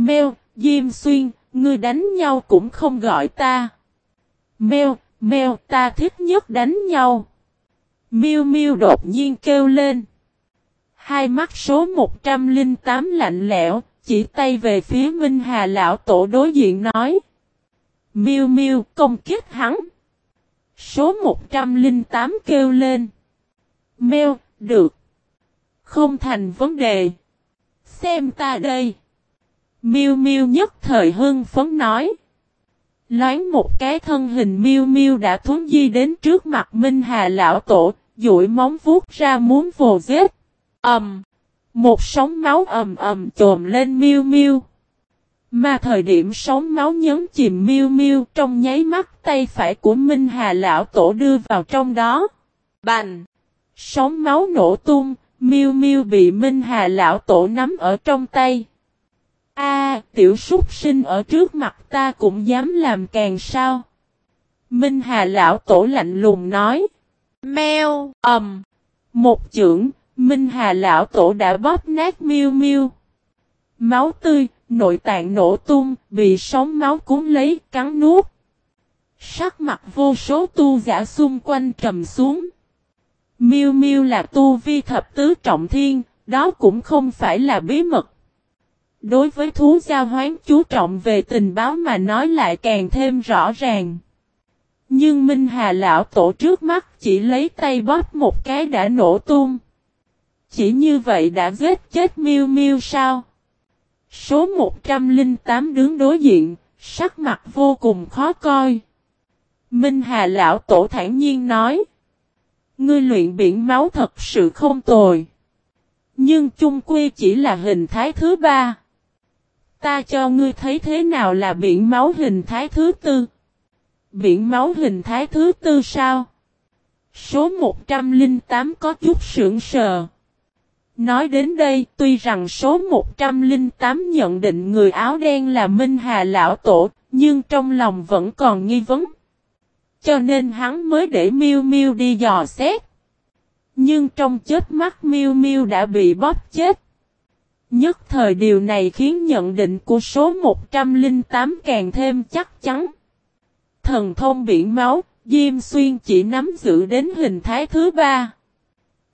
Mèo, Diêm Xuyên, ngươi đánh nhau cũng không gọi ta. Mèo, mèo, ta thích nhất đánh nhau. Miu Miu đột nhiên kêu lên. Hai mắt số 108 lạnh lẽo, chỉ tay về phía Minh Hà lão tổ đối diện nói. Miu Miu công kích hắn. Số 108 kêu lên. Mèo, được. Không thành vấn đề. Xem ta đây. Miu Miu nhất thời hưng phấn nói. Loáng một cái thân hình Miu Miu đã thuấn di đến trước mặt Minh Hà lão tổ, duỗi móng vuốt ra muốn vồ giết. Ầm. Um, một sóng máu ầm ầm trồm lên Miu Miu. Mà thời điểm sóng máu nhấn chìm Miu Miu trong nháy mắt tay phải của Minh Hà lão tổ đưa vào trong đó. Bành! Sóng máu nổ tung, Miu Miu bị Minh Hà lão tổ nắm ở trong tay. A, tiểu súc sinh ở trước mặt ta cũng dám làm càng sao? Minh Hà lão tổ lạnh lùng nói. Meo ầm. Một chưởng, Minh Hà lão tổ đã bóp nát Miu Miu. Máu tươi, nội tạng nổ tung, bị sóng máu cuốn lấy, cắn nuốt. Sắc mặt vô số tu giả xung quanh trầm xuống. Miu Miu là tu vi thập tứ trọng thiên, đó cũng không phải là bí mật. Đối với thú giao hoán chú trọng về tình báo mà nói lại càng thêm rõ ràng. Nhưng Minh Hà lão tổ trước mắt chỉ lấy tay bóp một cái đã nổ tung. Chỉ như vậy đã giết chết miêu miêu sao? Số 108 đứng đối diện, sắc mặt vô cùng khó coi. Minh Hà lão tổ thản nhiên nói. Ngươi luyện biển máu thật sự không tồi. Nhưng chung quy chỉ là hình thái thứ ba. Ta cho ngươi thấy thế nào là biển máu hình thái thứ tư. Biển máu hình thái thứ tư sao? Số 108 có chút sưởng sờ. Nói đến đây, tuy rằng số 108 nhận định người áo đen là Minh Hà Lão Tổ, nhưng trong lòng vẫn còn nghi vấn. Cho nên hắn mới để Miu Miu đi dò xét. Nhưng trong chết mắt Miu Miu đã bị bóp chết. Nhất thời điều này khiến nhận định của số 108 càng thêm chắc chắn. Thần thông biển máu, Diêm Xuyên chỉ nắm giữ đến hình thái thứ ba.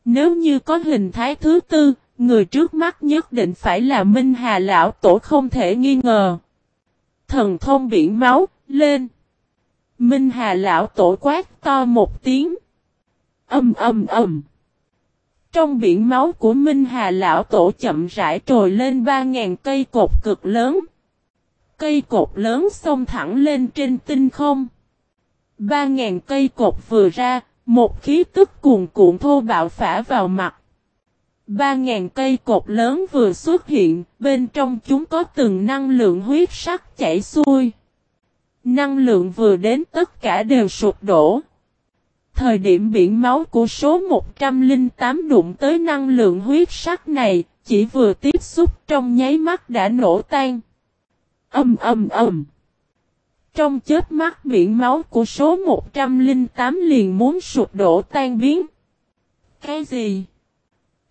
Nếu như có hình thái thứ tư, người trước mắt nhất định phải là Minh Hà Lão Tổ không thể nghi ngờ. Thần thông biển máu, lên. Minh Hà Lão Tổ quát to một tiếng. Âm âm âm. Trong biển máu của Minh Hà Lão Tổ chậm rãi trồi lên 3.000 cây cột cực lớn. Cây cột lớn xông thẳng lên trên tinh không. 3.000 cây cột vừa ra, một khí tức cuồn cuộn thô bạo phả vào mặt. 3.000 cây cột lớn vừa xuất hiện, bên trong chúng có từng năng lượng huyết sắc chảy xuôi. Năng lượng vừa đến tất cả đều sụp đổ. Thời điểm biển máu của số 108 đụng tới năng lượng huyết sắc này, chỉ vừa tiếp xúc trong nháy mắt đã nổ tan. Âm âm âm. Trong chết mắt biển máu của số 108 liền muốn sụp đổ tan biến. Cái gì?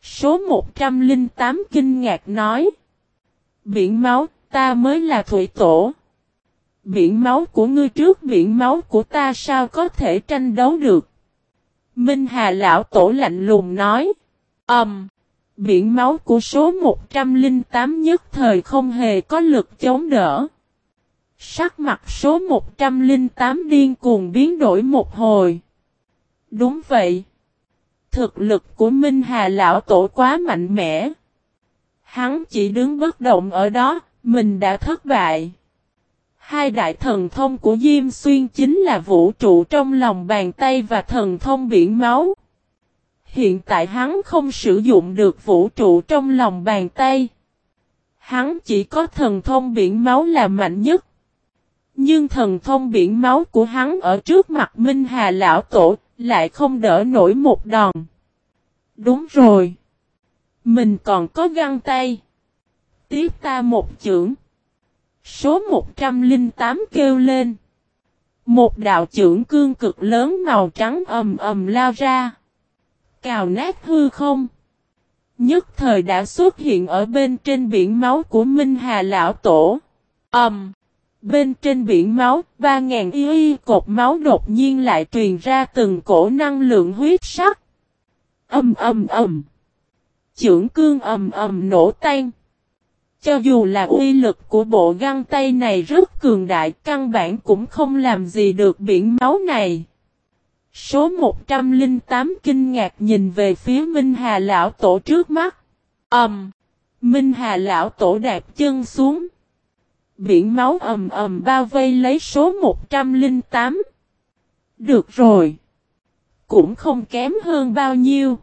Số 108 kinh ngạc nói. Biển máu, ta mới là thủy tổ. Biển máu của ngươi trước biển máu của ta sao có thể tranh đấu được? Minh Hà lão tổ lạnh lùng nói. Ẩm. Um, biển máu của số 108 nhất thời không hề có lực chống đỡ. Sắc mặt số 108 điên cuồng biến đổi một hồi. Đúng vậy. Thực lực của Minh Hà lão tổ quá mạnh mẽ. Hắn chỉ đứng bất động ở đó, mình đã thất bại. Hai đại thần thông của Diêm Xuyên chính là vũ trụ trong lòng bàn tay và thần thông biển máu. Hiện tại hắn không sử dụng được vũ trụ trong lòng bàn tay. Hắn chỉ có thần thông biển máu là mạnh nhất. Nhưng thần thông biển máu của hắn ở trước mặt Minh Hà Lão Tổ lại không đỡ nổi một đòn. Đúng rồi. Mình còn có găng tay. Tiếp ta một chưởng. Số 108 kêu lên. Một đạo trưởng cương cực lớn màu trắng ầm ầm lao ra. Cào nát hư không. Nhất thời đã xuất hiện ở bên trên biển máu của Minh Hà Lão Tổ. Ẩm! Um, bên trên biển máu, 3.000 y y cột máu đột nhiên lại truyền ra từng cổ năng lượng huyết sắc. Âm âm âm! Chưởng cương ầm ầm nổ tan. Cho dù là uy lực của bộ găng tay này rất cường đại, căn bản cũng không làm gì được biển máu này. Số 108 kinh ngạc nhìn về phía Minh Hà Lão Tổ trước mắt. Ẩm! Um, Minh Hà Lão Tổ đạp chân xuống. Biển máu ầm ầm bao vây lấy số 108. Được rồi. Cũng không kém hơn bao nhiêu.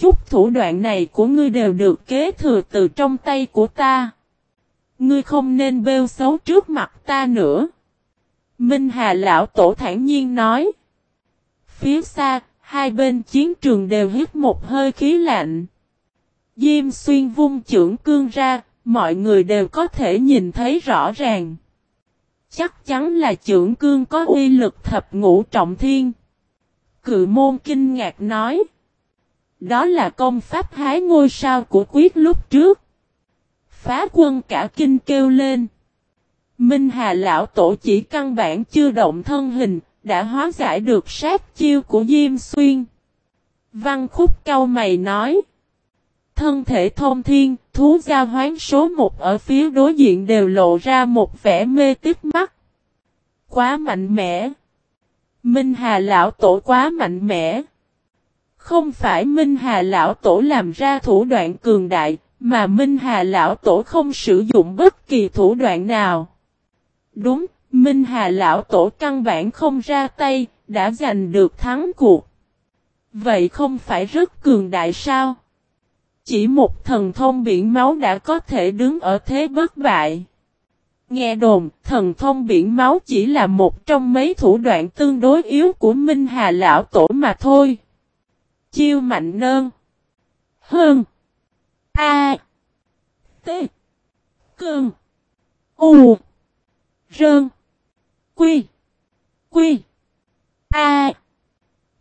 Chút thủ đoạn này của ngươi đều được kế thừa từ trong tay của ta. Ngươi không nên bêu xấu trước mặt ta nữa. Minh Hà Lão Tổ thản nhiên nói. Phía xa, hai bên chiến trường đều hít một hơi khí lạnh. Diêm xuyên vung trưởng cương ra, mọi người đều có thể nhìn thấy rõ ràng. Chắc chắn là trưởng cương có uy lực thập ngũ trọng thiên. Cự môn kinh ngạc nói. Đó là công pháp hái ngôi sao của quyết lúc trước. Phá quân cả kinh kêu lên. Minh Hà Lão Tổ chỉ căn bản chưa động thân hình, đã hóa giải được sát chiêu của Diêm Xuyên. Văn khúc cao mày nói. Thân thể thông thiên, thú gia hoán số một ở phía đối diện đều lộ ra một vẻ mê tiếc mắt. Quá mạnh mẽ. Minh Hà Lão Tổ quá mạnh mẽ. Không phải Minh Hà Lão Tổ làm ra thủ đoạn cường đại, mà Minh Hà Lão Tổ không sử dụng bất kỳ thủ đoạn nào. Đúng, Minh Hà Lão Tổ căn bản không ra tay, đã giành được thắng cuộc. Vậy không phải rất cường đại sao? Chỉ một thần thông biển máu đã có thể đứng ở thế bất bại. Nghe đồn, thần thông biển máu chỉ là một trong mấy thủ đoạn tương đối yếu của Minh Hà Lão Tổ mà thôi. Chiêu mạnh nơn. Hơn. A. T. Cơn. U. Rơn. Quy. Quy. A.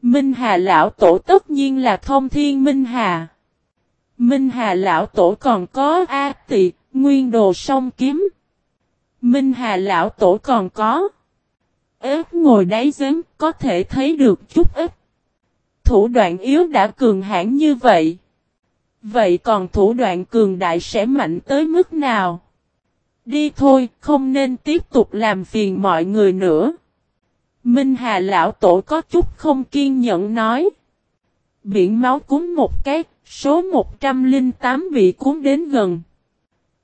Minh Hà Lão Tổ tất nhiên là thông thiên Minh Hà. Minh Hà Lão Tổ còn có A tị, nguyên đồ song kiếm. Minh Hà Lão Tổ còn có. Ếch ngồi đáy giếng có thể thấy được chút ít. Thủ đoạn yếu đã cường hãn như vậy. Vậy còn thủ đoạn cường đại sẽ mạnh tới mức nào? Đi thôi, không nên tiếp tục làm phiền mọi người nữa. Minh Hà Lão Tổ có chút không kiên nhẫn nói. Biển máu cúng một cái, số 108 bị cuốn đến gần.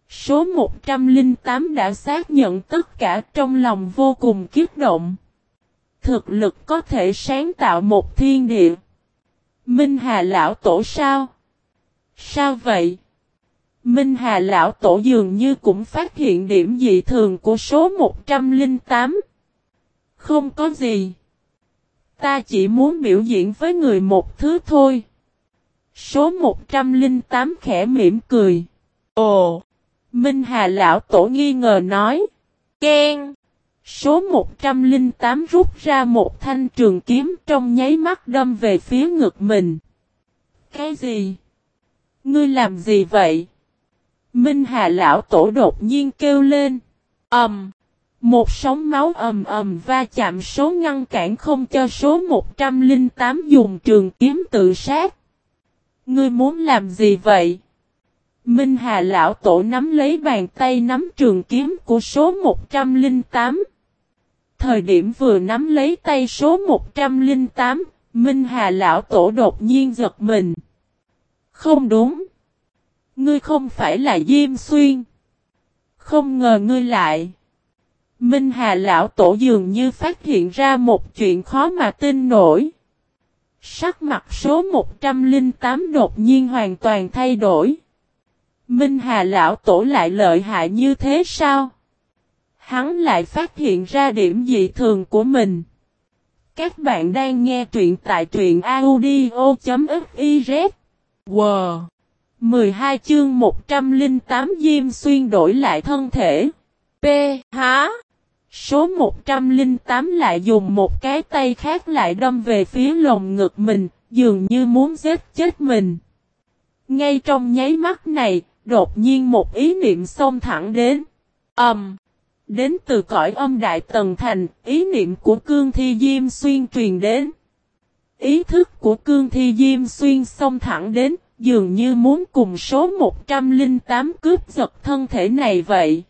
Số 108 đã xác nhận tất cả trong lòng vô cùng kiếp động. Thực lực có thể sáng tạo một thiên địa. Minh Hà Lão Tổ sao? Sao vậy? Minh Hà Lão Tổ dường như cũng phát hiện điểm dị thường của số 108. Không có gì. Ta chỉ muốn biểu diễn với người một thứ thôi. Số 108 khẽ mỉm cười. Ồ! Minh Hà Lão Tổ nghi ngờ nói. Ken! Số 108 rút ra một thanh trường kiếm trong nháy mắt đâm về phía ngực mình. Cái gì? Ngươi làm gì vậy? Minh Hà Lão Tổ đột nhiên kêu lên. Ẩm! Um, một sóng máu ầm ầm va chạm số ngăn cản không cho số 108 dùng trường kiếm tự sát. Ngươi muốn làm gì vậy? Minh Hà Lão Tổ nắm lấy bàn tay nắm trường kiếm của số 108. Thời điểm vừa nắm lấy tay số 108, Minh Hà Lão Tổ đột nhiên giật mình. Không đúng. Ngươi không phải là Diêm Xuyên. Không ngờ ngươi lại. Minh Hà Lão Tổ dường như phát hiện ra một chuyện khó mà tin nổi. Sắc mặt số 108 đột nhiên hoàn toàn thay đổi. Minh Hà Lão Tổ lại lợi hại như thế sao? Hắn lại phát hiện ra điểm dị thường của mình. Các bạn đang nghe truyện tại truyện audio.fiz. Wow! 12 chương 108 Diêm Xuyên đổi lại thân thể. P. Há! Số 108 lại dùng một cái tay khác lại đâm về phía lồng ngực mình, dường như muốn giết chết mình. Ngay trong nháy mắt này, đột nhiên một ý niệm xông thẳng đến. Ầm! Um, đến từ cõi âm đại tầng thành, ý niệm của cương thi diêm xuyên truyền đến. Ý thức của cương thi diêm xuyên xông thẳng đến, dường như muốn cùng số 108 cướp giật thân thể này vậy.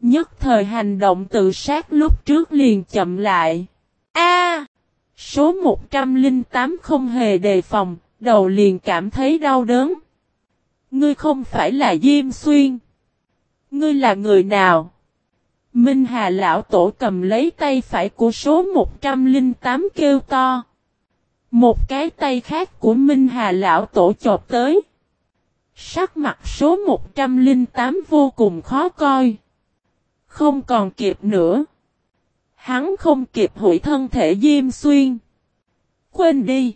Nhất thời hành động tự sát lúc trước liền chậm lại. A! số 108 không hề đề phòng, đầu liền cảm thấy đau đớn. Ngươi không phải là Diêm Xuyên. Ngươi là người nào? Minh Hà lão tổ cầm lấy tay phải của số 108 kêu to. Một cái tay khác của Minh Hà lão tổ chộp tới. Sắc mặt số 108 vô cùng khó coi. Không còn kịp nữa. Hắn không kịp hủy thân thể Diêm Xuyên. Quên đi.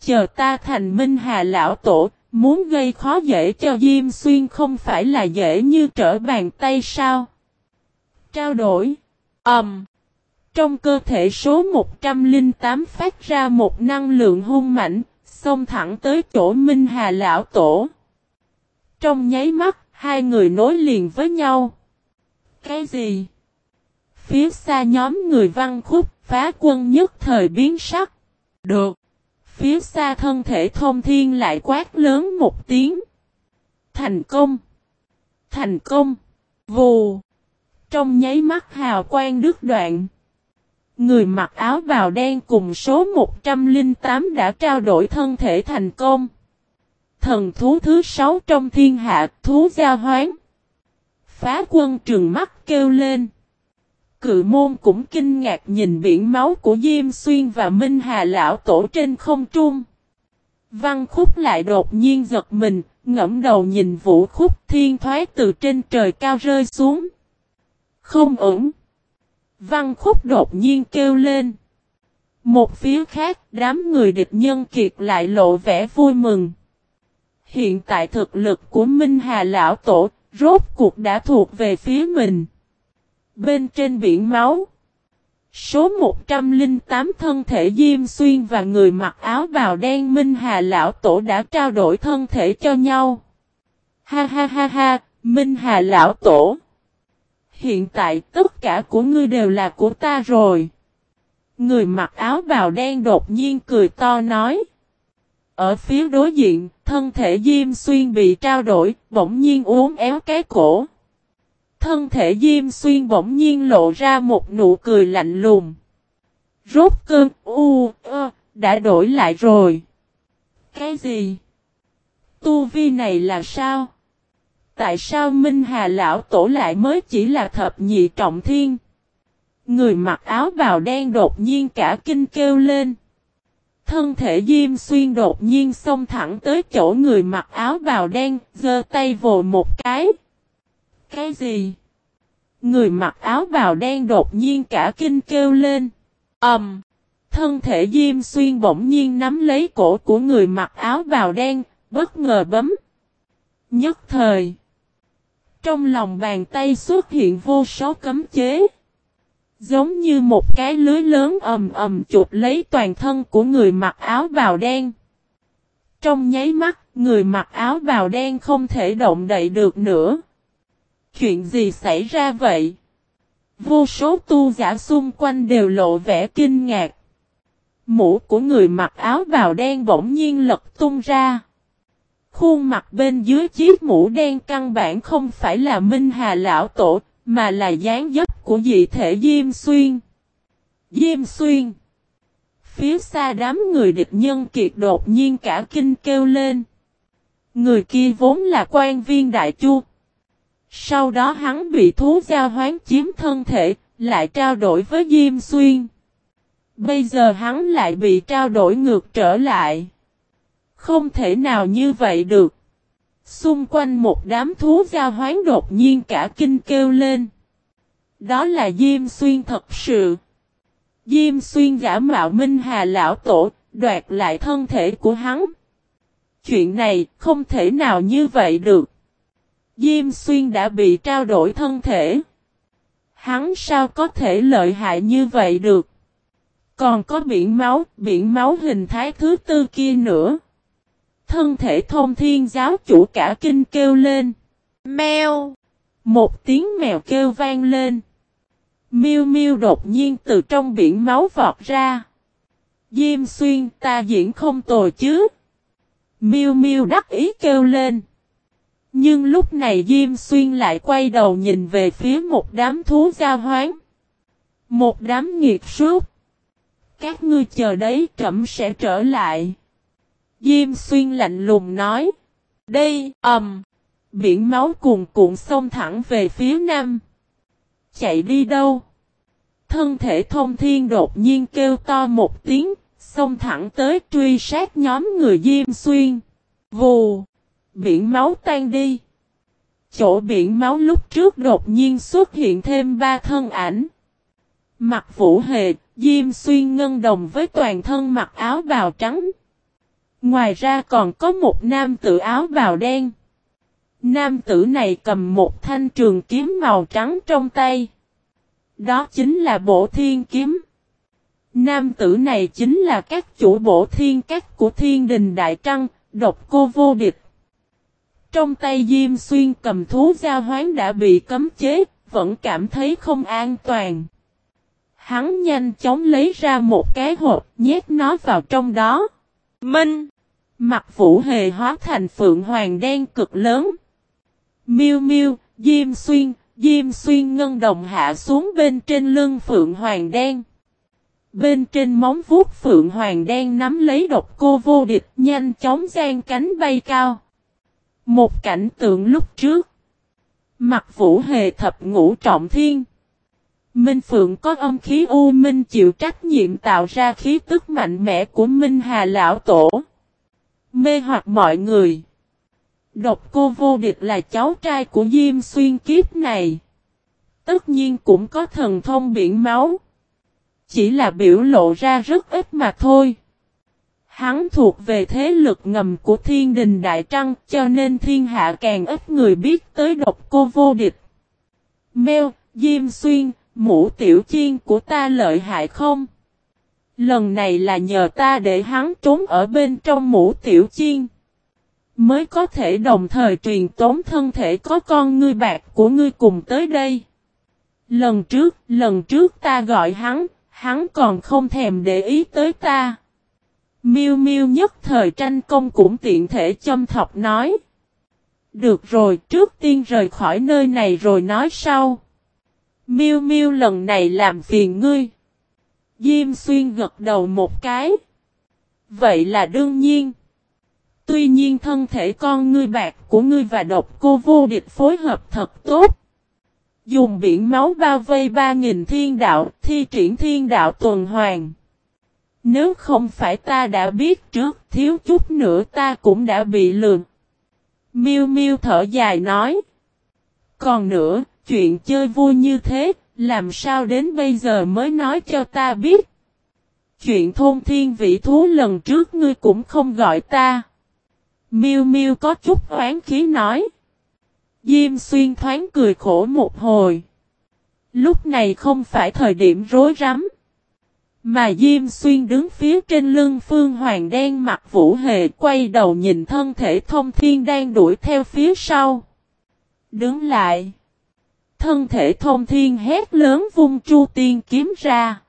Chờ ta thành Minh Hà lão tổ, muốn gây khó dễ cho Diêm Xuyên không phải là dễ như trở bàn tay sao? Trao đổi. Ẩm. Um. Trong cơ thể số 108 phát ra một năng lượng hung mạnh, xông thẳng tới chỗ Minh Hà Lão Tổ. Trong nháy mắt, hai người nối liền với nhau. Cái gì? Phía xa nhóm người văn khúc, phá quân nhất thời biến sắc. Được. Phía xa thân thể thông thiên lại quát lớn một tiếng. Thành công. Thành công. Vù. Trong nháy mắt hào quang đứt đoạn. Người mặc áo bào đen cùng số 108 đã trao đổi thân thể thành công. Thần thú thứ 6 trong thiên hạ, thú gia hoán. Phá quân trừng mắt kêu lên. Cự môn cũng kinh ngạc nhìn biển máu của Diêm Xuyên và Minh Hà Lão Tổ trên không trung. Văn khúc lại đột nhiên giật mình, ngẫm đầu nhìn vũ khúc thiên thoái từ trên trời cao rơi xuống. Không ổn. Văn khúc đột nhiên kêu lên. Một phía khác, đám người địch nhân kiệt lại lộ vẻ vui mừng. Hiện tại thực lực của Minh Hà Lão Tổ, rốt cuộc đã thuộc về phía mình. Bên trên biển máu, số 108 thân thể Diêm Xuyên và người mặc áo bào đen Minh Hà Lão Tổ đã trao đổi thân thể cho nhau. Ha ha ha ha, Minh Hà Lão Tổ hiện tại tất cả của ngươi đều là của ta rồi. Người mặc áo bào đen đột nhiên cười to nói. Ở phía đối diện, thân thể Diêm Xuyên bị trao đổi, bỗng nhiên uốn éo cái cổ. Thân thể Diêm Xuyên bỗng nhiên lộ ra một nụ cười lạnh lùng. Rốt cơn, u, ơ, đã đổi lại rồi. Cái gì? Tu vi này là sao? Tại sao Minh Hà Lão Tổ lại mới chỉ là thập nhị trọng thiên? Người mặc áo bào đen đột nhiên cả kinh kêu lên. Thân thể Diêm Xuyên đột nhiên xông thẳng tới chỗ người mặc áo bào đen, giơ tay vồ một cái. Cái gì? Người mặc áo bào đen đột nhiên cả kinh kêu lên. Ầm! Um, thân thể Diêm Xuyên bỗng nhiên nắm lấy cổ của người mặc áo bào đen, bất ngờ bấm. Nhất thời. Trong lòng bàn tay xuất hiện vô số cấm chế. Giống như một cái lưới lớn ầm ầm chụp lấy toàn thân của người mặc áo bào đen. Trong nháy mắt, người mặc áo bào đen không thể động đậy được nữa. Chuyện gì xảy ra vậy? Vô số tu giả xung quanh đều lộ vẻ kinh ngạc. Mũ của người mặc áo bào đen bỗng nhiên lật tung ra. Khuôn mặt bên dưới chiếc mũ đen căn bản không phải là Minh Hà Lão Tổ, mà là dáng dấp của dị thể Diêm Xuyên. Diêm Xuyên Phía xa đám người địch nhân kiệt đột nhiên cả kinh kêu lên. Người kia vốn là quan viên đại chu. Sau đó hắn bị thú giao hoán chiếm thân thể, lại trao đổi với Diêm Xuyên. Bây giờ hắn lại bị trao đổi ngược trở lại. Không thể nào như vậy được. Xung quanh một đám thú giao hoán đột nhiên cả kinh kêu lên. Đó là Diêm Xuyên thật sự. Diêm Xuyên giả mạo Minh Hà Lão Tổ, đoạt lại thân thể của hắn. Chuyện này không thể nào như vậy được. Diêm Xuyên đã bị trao đổi thân thể. Hắn sao có thể lợi hại như vậy được? Còn có biển máu, biển máu hình thái thứ tư kia nữa. Thân thể thông thiên giáo chủ cả kinh kêu lên. Mèo! Một tiếng mèo kêu vang lên. Miêu miêu đột nhiên từ trong biển máu vọt ra. Diêm xuyên, ta diễn không tồi chứ. Miêu miêu đắc ý kêu lên. Nhưng lúc này Diêm Xuyên lại quay đầu nhìn về phía một đám thú giao hoán. Một đám nghiệt súc. Các ngươi chờ đấy trẫm sẽ trở lại. Diêm Xuyên lạnh lùng nói. Đây, ầm. Um, biển máu cuồn cuộn sông thẳng về phía nam. Chạy đi đâu? Thân thể thông thiên đột nhiên kêu to một tiếng, xông thẳng tới truy sát nhóm người Diêm Xuyên. Vù! Biển máu tan đi. Chỗ biển máu lúc trước đột nhiên xuất hiện thêm ba thân ảnh. Mặt vũ hề, Diêm Xuyên ngân đồng với toàn thân mặc áo bào trắng. Ngoài ra còn có một nam tử áo bào đen. Nam tử này cầm một thanh trường kiếm màu trắng trong tay. Đó chính là bộ thiên kiếm. Nam tử này chính là các chủ bộ thiên các của thiên đình Đại Trăng, độc cô vô địch. Trong tay Diêm Xuyên cầm thú gia hoán đã bị cấm chế, vẫn cảm thấy không an toàn. Hắn nhanh chóng lấy ra một cái hộp, nhét nó vào trong đó. Minh! Mặt vũ hề hóa thành phượng hoàng đen cực lớn. Miêu miêu, Diêm Xuyên, Diêm Xuyên ngân đồng hạ xuống bên trên lưng phượng hoàng đen. Bên trên móng vuốt phượng hoàng đen nắm lấy độc cô vô địch nhanh chóng gian cánh bay cao. Một cảnh tượng lúc trước. Mặt vũ hề thập ngũ trọng thiên. Minh Phượng có âm khí U Minh chịu trách nhiệm tạo ra khí tức mạnh mẽ của Minh Hà Lão Tổ. Mê hoặc mọi người. Độc cô vô địch là cháu trai của Diêm Xuyên kiếp này. Tất nhiên cũng có thần thông biển máu. Chỉ là biểu lộ ra rất ít mà thôi. Hắn thuộc về thế lực ngầm của thiên đình Đại Trăng cho nên thiên hạ càng ít người biết tới độc cô vô địch. Mèo, Diêm Xuyên, mũ tiểu chiên của ta lợi hại không? Lần này là nhờ ta để hắn trốn ở bên trong mũ tiểu chiên. Mới có thể đồng thời truyền tống thân thể có con ngươi bạc của ngươi cùng tới đây. Lần trước, lần trước ta gọi hắn, hắn còn không thèm để ý tới ta. Miêu miêu nhất thời tranh công cũng tiện thể châm thọc nói. Được rồi, trước tiên rời khỏi nơi này rồi nói sau. Miêu miêu lần này làm phiền ngươi. Diêm xuyên gật đầu một cái. Vậy là đương nhiên. Tuy nhiên thân thể con ngươi bạc của ngươi và độc cô vô địch phối hợp thật tốt. Dùng biển máu bao vây ba nghìn thiên đạo, thi triển thiên đạo tuần hoàn. Nếu không phải ta đã biết trước, thiếu chút nữa ta cũng đã bị lường. Miêu Miêu thở dài nói. Còn nữa, chuyện chơi vui như thế, làm sao đến bây giờ mới nói cho ta biết. Chuyện thôn thiên vị thú lần trước ngươi cũng không gọi ta. Miêu Miêu có chút oán khí nói. Diêm xuyên thoáng cười khổ một hồi. Lúc này không phải thời điểm rối rắm. Mà Diêm Xuyên đứng phía trên lưng Phương Hoàng đen mặt vũ hề quay đầu nhìn thân thể thông thiên đang đuổi theo phía sau. Đứng lại. Thân thể thông thiên hét lớn vung chu tiên kiếm ra.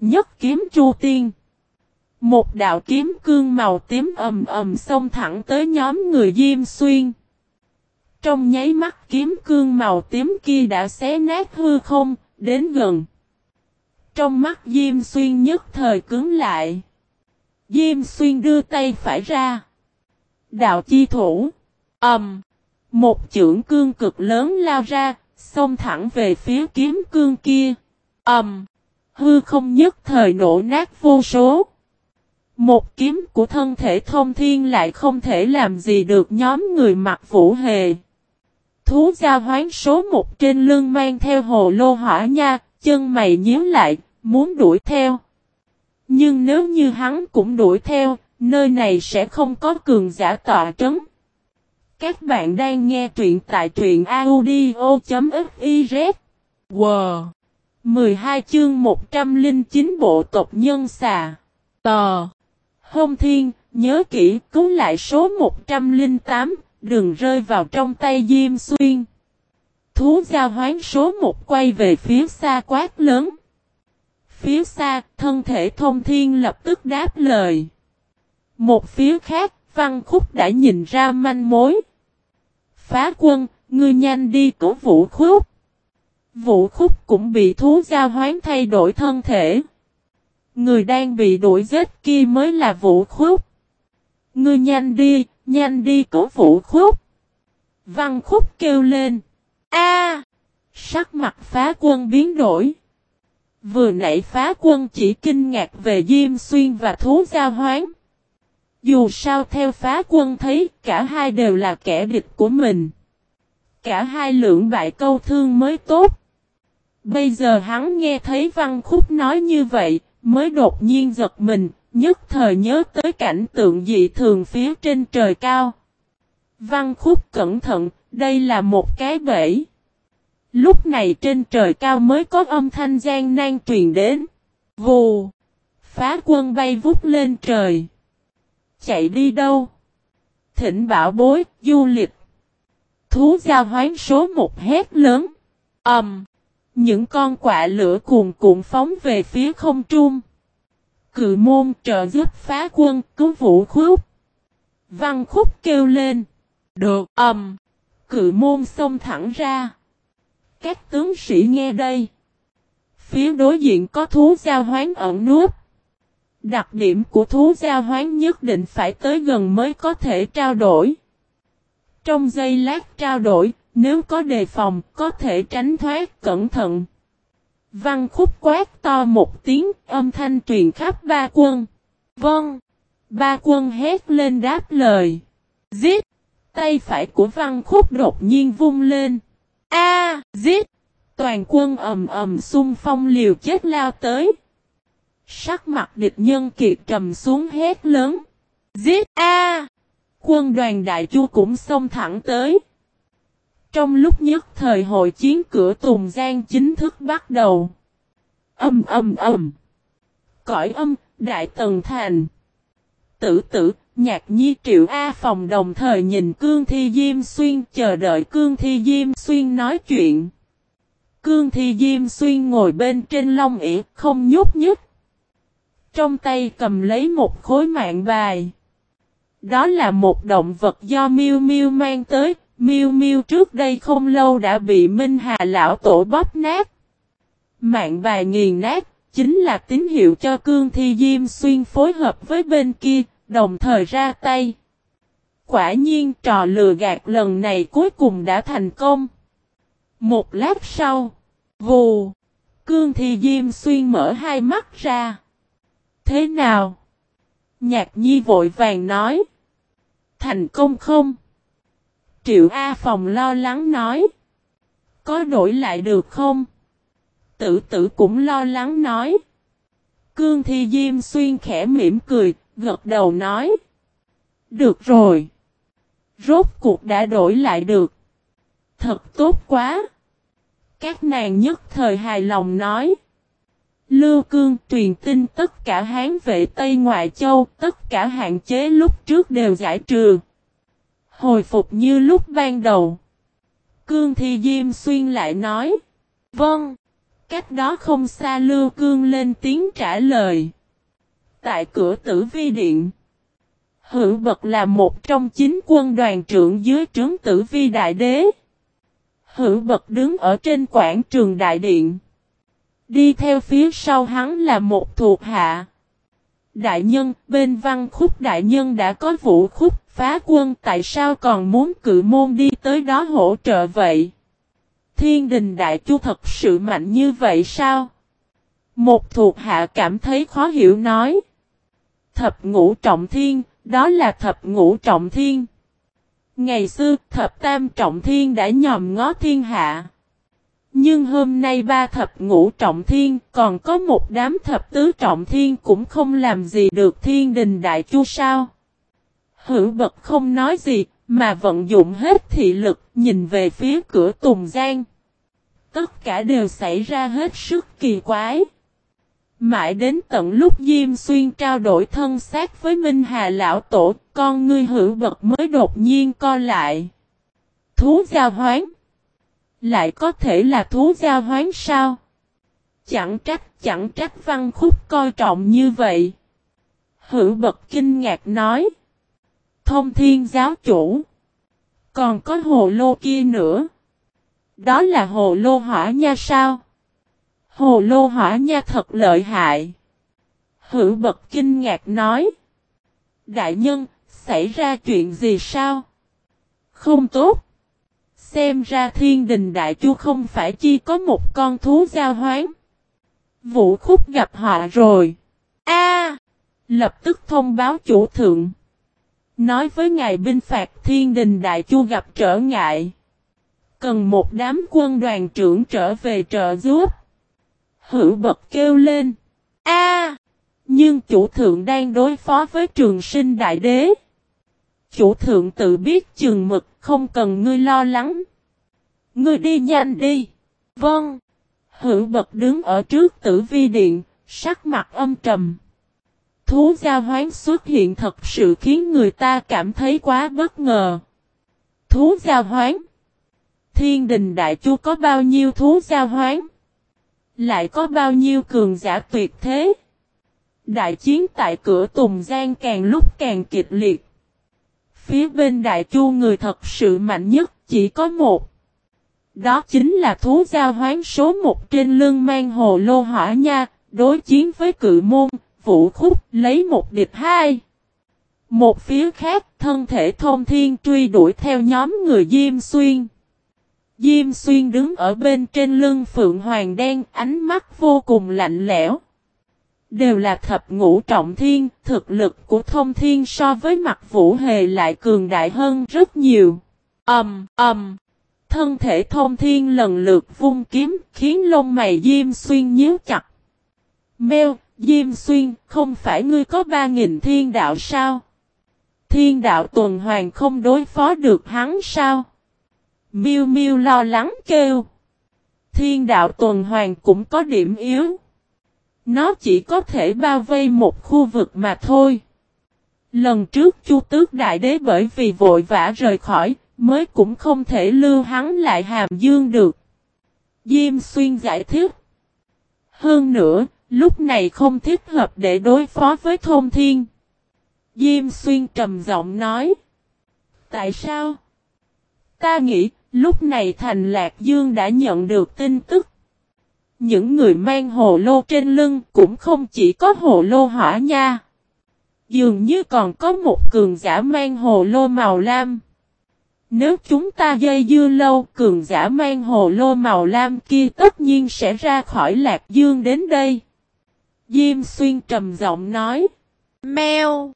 Nhất kiếm chu tiên. Một đạo kiếm cương màu tím ầm ầm xông thẳng tới nhóm người Diêm Xuyên. Trong nháy mắt kiếm cương màu tím kia đã xé nát hư không, đến gần. Trong mắt Diêm Xuyên nhất thời cứng lại. Diêm Xuyên đưa tay phải ra. Đạo chi thủ. Ẩm. Một chưởng cương cực lớn lao ra, xông thẳng về phía kiếm cương kia. Ẩm. Um, hư không nhất thời nổ nát vô số. Một kiếm của thân thể thông thiên lại không thể làm gì được nhóm người mặc vũ hề. Thú gia hoán số một trên lưng mang theo hồ lô hỏa nha, chân mày nhíu lại, muốn đuổi theo. Nhưng nếu như hắn cũng đuổi theo, nơi này sẽ không có cường giả tọa trấn. Các bạn đang nghe truyện tại truyện audio.fiz. Wow! 12 chương 109 bộ tộc nhân xà. Tò! Hông thiên, nhớ kỹ cứu lại số 108, đừng rơi vào trong tay Diêm Xuyên. Thú giao hoán số 1 quay về phía xa quát lớn. Phía xa, thân thể thông thiên lập tức đáp lời. Một phía khác, văn khúc đã nhìn ra manh mối. Phá quân, ngươi nhanh đi cổ vũ khúc. Vũ khúc cũng bị thú giao hoán thay đổi thân thể. Người đang bị đuổi giết kia mới là vũ khúc. Ngươi nhanh đi, nhanh đi cổ vũ khúc. Văn khúc kêu lên. A! sắc mặt phá quân biến đổi. Vừa nãy phá quân chỉ kinh ngạc về Diêm Xuyên và thú giao hoán. Dù sao theo phá quân thấy cả hai đều là kẻ địch của mình. Cả hai lượng bại câu thương mới tốt. Bây giờ hắn nghe thấy văn khúc nói như vậy, mới đột nhiên giật mình, nhất thời nhớ tới cảnh tượng dị thường phía trên trời cao. Văn khúc cẩn thận, đây là một cái bẫy. Lúc này trên trời cao mới có âm thanh gian nan truyền đến. Vù! Phá quân bay vút lên trời. Chạy đi đâu? Thịnh bảo bối, du lịch. Thú giao hoán số một hét lớn. ầm Um, những con quạ lửa cuồn cuộn phóng về phía không trung. Cự môn trợ giúp phá quân cứu vũ khúc. Văn khúc kêu lên. Được ầm. Um, cự môn xông thẳng ra. Các tướng sĩ nghe đây. Phía đối diện có thú giao hoán ẩn núp. Đặc điểm của thú giao hoán nhất định phải tới gần mới có thể trao đổi. Trong giây lát trao đổi, nếu có đề phòng, có thể tránh thoát cẩn thận. Văn khúc quát to một tiếng, âm thanh truyền khắp ba quân. Vâng. Ba quân hét lên đáp lời. Giết. Tay phải của văn khúc đột nhiên vung lên. A, giết. Toàn quân ầm ầm xung phong liều chết lao tới. Sắc mặt địch nhân kiệt trầm xuống hét lớn. Giết A. Quân đoàn đại chu cũng xông thẳng tới. Trong lúc nhất thời hội chiến cửa Tùng Giang chính thức bắt đầu. Âm âm âm. Cõi âm, Đại Tần Thành. Tử tử, nhạc nhi triệu A phòng đồng thời nhìn Cương Thi Diêm Xuyên chờ đợi Cương Thi Diêm Xuyên nói chuyện. Cương Thi Diêm Xuyên ngồi bên trên long ỉ không nhúc nhích. Trong tay cầm lấy một khối mạng bài. Đó là một động vật do Miu Miu mang tới, Miu Miu trước đây không lâu đã bị Minh Hà lão tổ bóp nát. Mạng bài nghiền nát, chính là tín hiệu cho Cương Thi Diêm Xuyên phối hợp với bên kia, đồng thời ra tay. Quả nhiên trò lừa gạt lần này cuối cùng đã thành công. Một lát sau, vù, Cương Thi Diêm Xuyên mở hai mắt ra. Thế nào? Nhạc nhi vội vàng nói. Thành công không? Triệu A Phòng lo lắng nói. Có đổi lại được không? Tử tử cũng lo lắng nói. Cương Thi Diêm Xuyên khẽ mỉm cười, gật đầu nói. Được rồi. Rốt cuộc đã đổi lại được. Thật tốt quá. Các nàng nhất thời hài lòng nói. Lưu Cương truyền tin tất cả hán vệ Tây Ngoại Châu, tất cả hạn chế lúc trước đều giải trừ. Hồi phục như lúc ban đầu. Cương Thi Diêm Xuyên lại nói. Vâng. Cách đó không xa Lưu Cương lên tiếng trả lời. Tại cửa tử vi điện. Hữu Bật là một trong chín quân đoàn trưởng dưới trướng tử vi đại đế. Hữu Bật đứng ở trên quảng trường đại điện. Đi theo phía sau hắn là một thuộc hạ. Đại nhân, bên văn khúc đại nhân đã có vũ khúc phá quân tại sao còn muốn cự môn đi tới đó hỗ trợ vậy? Thiên đình đại chu thật sự mạnh như vậy sao? Một thuộc hạ cảm thấy khó hiểu nói. Thập ngũ trọng thiên, đó là thập ngũ trọng thiên. Ngày xưa, thập tam trọng thiên đã nhòm ngó thiên hạ. Nhưng hôm nay ba thập ngũ trọng thiên, còn có một đám thập tứ trọng thiên cũng không làm gì được thiên đình đại chu sao. Hữu bật không nói gì, mà vận dụng hết thị lực nhìn về phía cửa Tùng Giang. Tất cả đều xảy ra hết sức kỳ quái. Mãi đến tận lúc Diêm Xuyên trao đổi thân xác với Minh Hà Lão Tổ, con ngươi hữu bật mới đột nhiên co lại. Thú giao hoán. Lại có thể là thú giao hoán sao? Chẳng trách, chẳng trách văn khúc coi trọng như vậy. Hữu bật kinh ngạc nói. Thông thiên giáo chủ. Còn có hồ lô kia nữa. Đó là hồ lô hỏa nha sao? Hồ lô hỏa nha thật lợi hại. Hữu bật kinh ngạc nói. Đại nhân, xảy ra chuyện gì sao? Không tốt. Xem ra thiên đình đại chu không phải chỉ có một con thú giao hoán. Vũ khúc gặp họ rồi. A, Lập tức thông báo chủ thượng. Nói với ngài binh phạt thiên đình đại chu gặp trở ngại. Cần một đám quân đoàn trưởng trở về trợ giúp. Hữu bật kêu lên. A, Nhưng chủ thượng đang đối phó với trường sinh đại đế. Chủ thượng tự biết chừng mực không cần ngươi lo lắng. Ngươi đi nhanh đi. Vâng. Hữu bật đứng ở trước tử vi điện, sắc mặt âm trầm. Thú giao hoán xuất hiện thật sự khiến người ta cảm thấy quá bất ngờ. Thú giao hoán. Thiên đình đại chu có bao nhiêu thú giao hoán? Lại có bao nhiêu cường giả tuyệt thế? Đại chiến tại cửa Tùng Giang càng lúc càng kịch liệt. Phía bên đại chu người thật sự mạnh nhất chỉ có một. Đó chính là thú giao hoán số một trên lưng mang hồ lô hỏa nha, đối chiến với cự môn, vũ khúc, lấy một địch hai. Một phía khác, thân thể thông thiên truy đuổi theo nhóm người Diêm Xuyên. Diêm Xuyên đứng ở bên trên lưng Phượng Hoàng đen, ánh mắt vô cùng lạnh lẽo. Đều là thập ngũ trọng thiên, thực lực của thông thiên so với mặt vũ hề lại cường đại hơn rất nhiều. Âm, um, âm. Um thân thể thông thiên lần lượt vung kiếm, khiến lông mày Diêm Xuyên nhíu chặt. Mèo, Diêm Xuyên, không phải ngươi có ba nghìn thiên đạo sao? Thiên đạo tuần hoàn không đối phó được hắn sao? Miu Miu lo lắng kêu. Thiên đạo tuần hoàn cũng có điểm yếu. Nó chỉ có thể bao vây một khu vực mà thôi. Lần trước Chu Tước Đại Đế bởi vì vội vã rời khỏi, Mới cũng không thể lưu hắn lại hàm dương được. Diêm xuyên giải thích. Hơn nữa, lúc này không thích hợp để đối phó với thôn thiên. Diêm xuyên trầm giọng nói. Tại sao? Ta nghĩ, lúc này thành lạc dương đã nhận được tin tức. Những người mang hồ lô trên lưng cũng không chỉ có hồ lô hỏa nha. Dường như còn có một cường giả mang hồ lô màu lam. Nếu chúng ta dây dưa lâu, cường giả mang hồ lô màu lam kia tất nhiên sẽ ra khỏi Lạc Dương đến đây. Diêm xuyên trầm giọng nói. Mèo!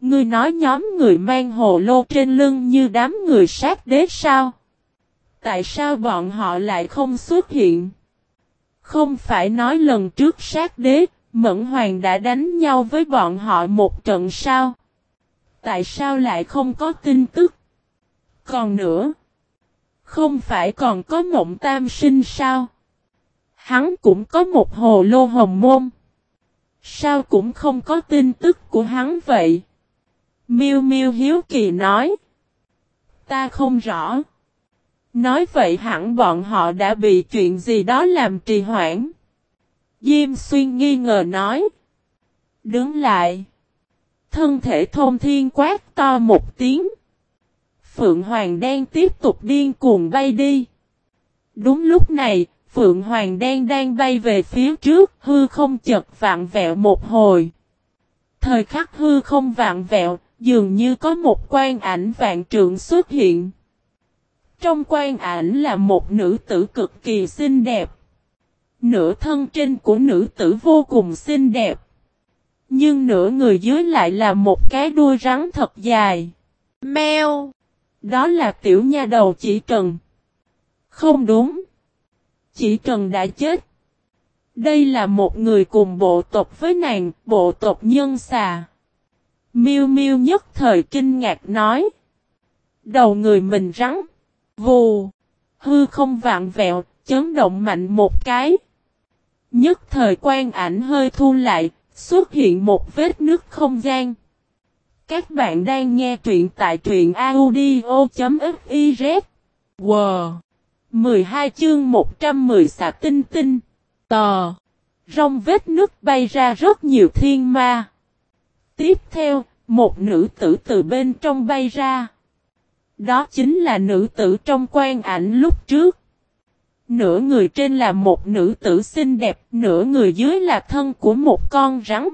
Ngươi nói nhóm người mang hồ lô trên lưng như đám người sát đế sao? Tại sao bọn họ lại không xuất hiện? Không phải nói lần trước sát đế, Mẫn Hoàng đã đánh nhau với bọn họ một trận sao? Tại sao lại không có tin tức? Còn nữa, không phải còn có mộng tam sinh sao? Hắn cũng có một hồ lô hồng môn. Sao cũng không có tin tức của hắn vậy? Miêu Miêu hiếu kỳ nói. Ta không rõ. Nói vậy hẳn bọn họ đã bị chuyện gì đó làm trì hoãn. Diêm xuyên nghi ngờ nói. Đứng lại. Thân thể thôn thiên quát to một tiếng. Phượng Hoàng đang tiếp tục điên cuồng bay đi. Đúng lúc này, Phượng Hoàng đen đang bay về phía trước, hư không chật vạn vẹo một hồi. Thời khắc hư không vạn vẹo, dường như có một quan ảnh vạn trượng xuất hiện. Trong quan ảnh là một nữ tử cực kỳ xinh đẹp. Nửa thân trên của nữ tử vô cùng xinh đẹp. Nhưng nửa người dưới lại là một cái đuôi rắn thật dài. Mèo! Đó là tiểu nha đầu chỉ Trần. Không đúng. Chỉ Trần đã chết. Đây là một người cùng bộ tộc với nàng, bộ tộc nhân xà. Miêu miêu nhất thời kinh ngạc nói. Đầu người mình rắn. Vù. Hư không vạn vẹo, chấn động mạnh một cái. Nhất thời quan ảnh hơi thu lại, xuất hiện một vết nứt không gian. Các bạn đang nghe truyện tại truyện audio.fiz. Wow! 12 chương 110 xạ tinh tinh. Tò! Rong vết nước bay ra rất nhiều thiên ma. Tiếp theo, một nữ tử từ bên trong bay ra. Đó chính là nữ tử trong quan ảnh lúc trước. Nửa người trên là một nữ tử xinh đẹp, nửa người dưới là thân của một con rắn.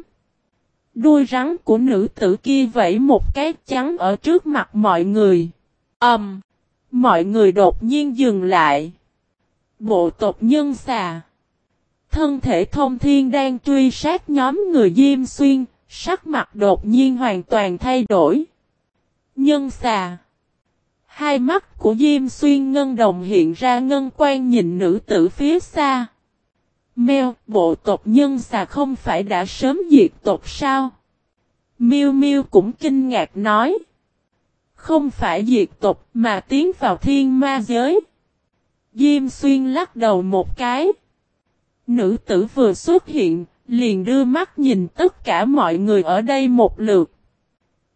Đuôi rắn của nữ tử kia vẫy một cái trắng ở trước mặt mọi người. Ầm! Um, mọi người đột nhiên dừng lại. Bộ tộc nhân xà. Thân thể thông thiên đang truy sát nhóm người Diêm Xuyên, sắc mặt đột nhiên hoàn toàn thay đổi. Nhân xà. Hai mắt của Diêm Xuyên ngân đồng hiện ra ngân quan nhìn nữ tử phía xa. Mèo, bộ tộc nhân xà không phải đã sớm diệt tộc sao? Miêu Miêu cũng kinh ngạc nói. Không phải diệt tộc mà tiến vào thiên ma giới. Diêm Xuyên lắc đầu một cái. Nữ tử vừa xuất hiện, liền đưa mắt nhìn tất cả mọi người ở đây một lượt.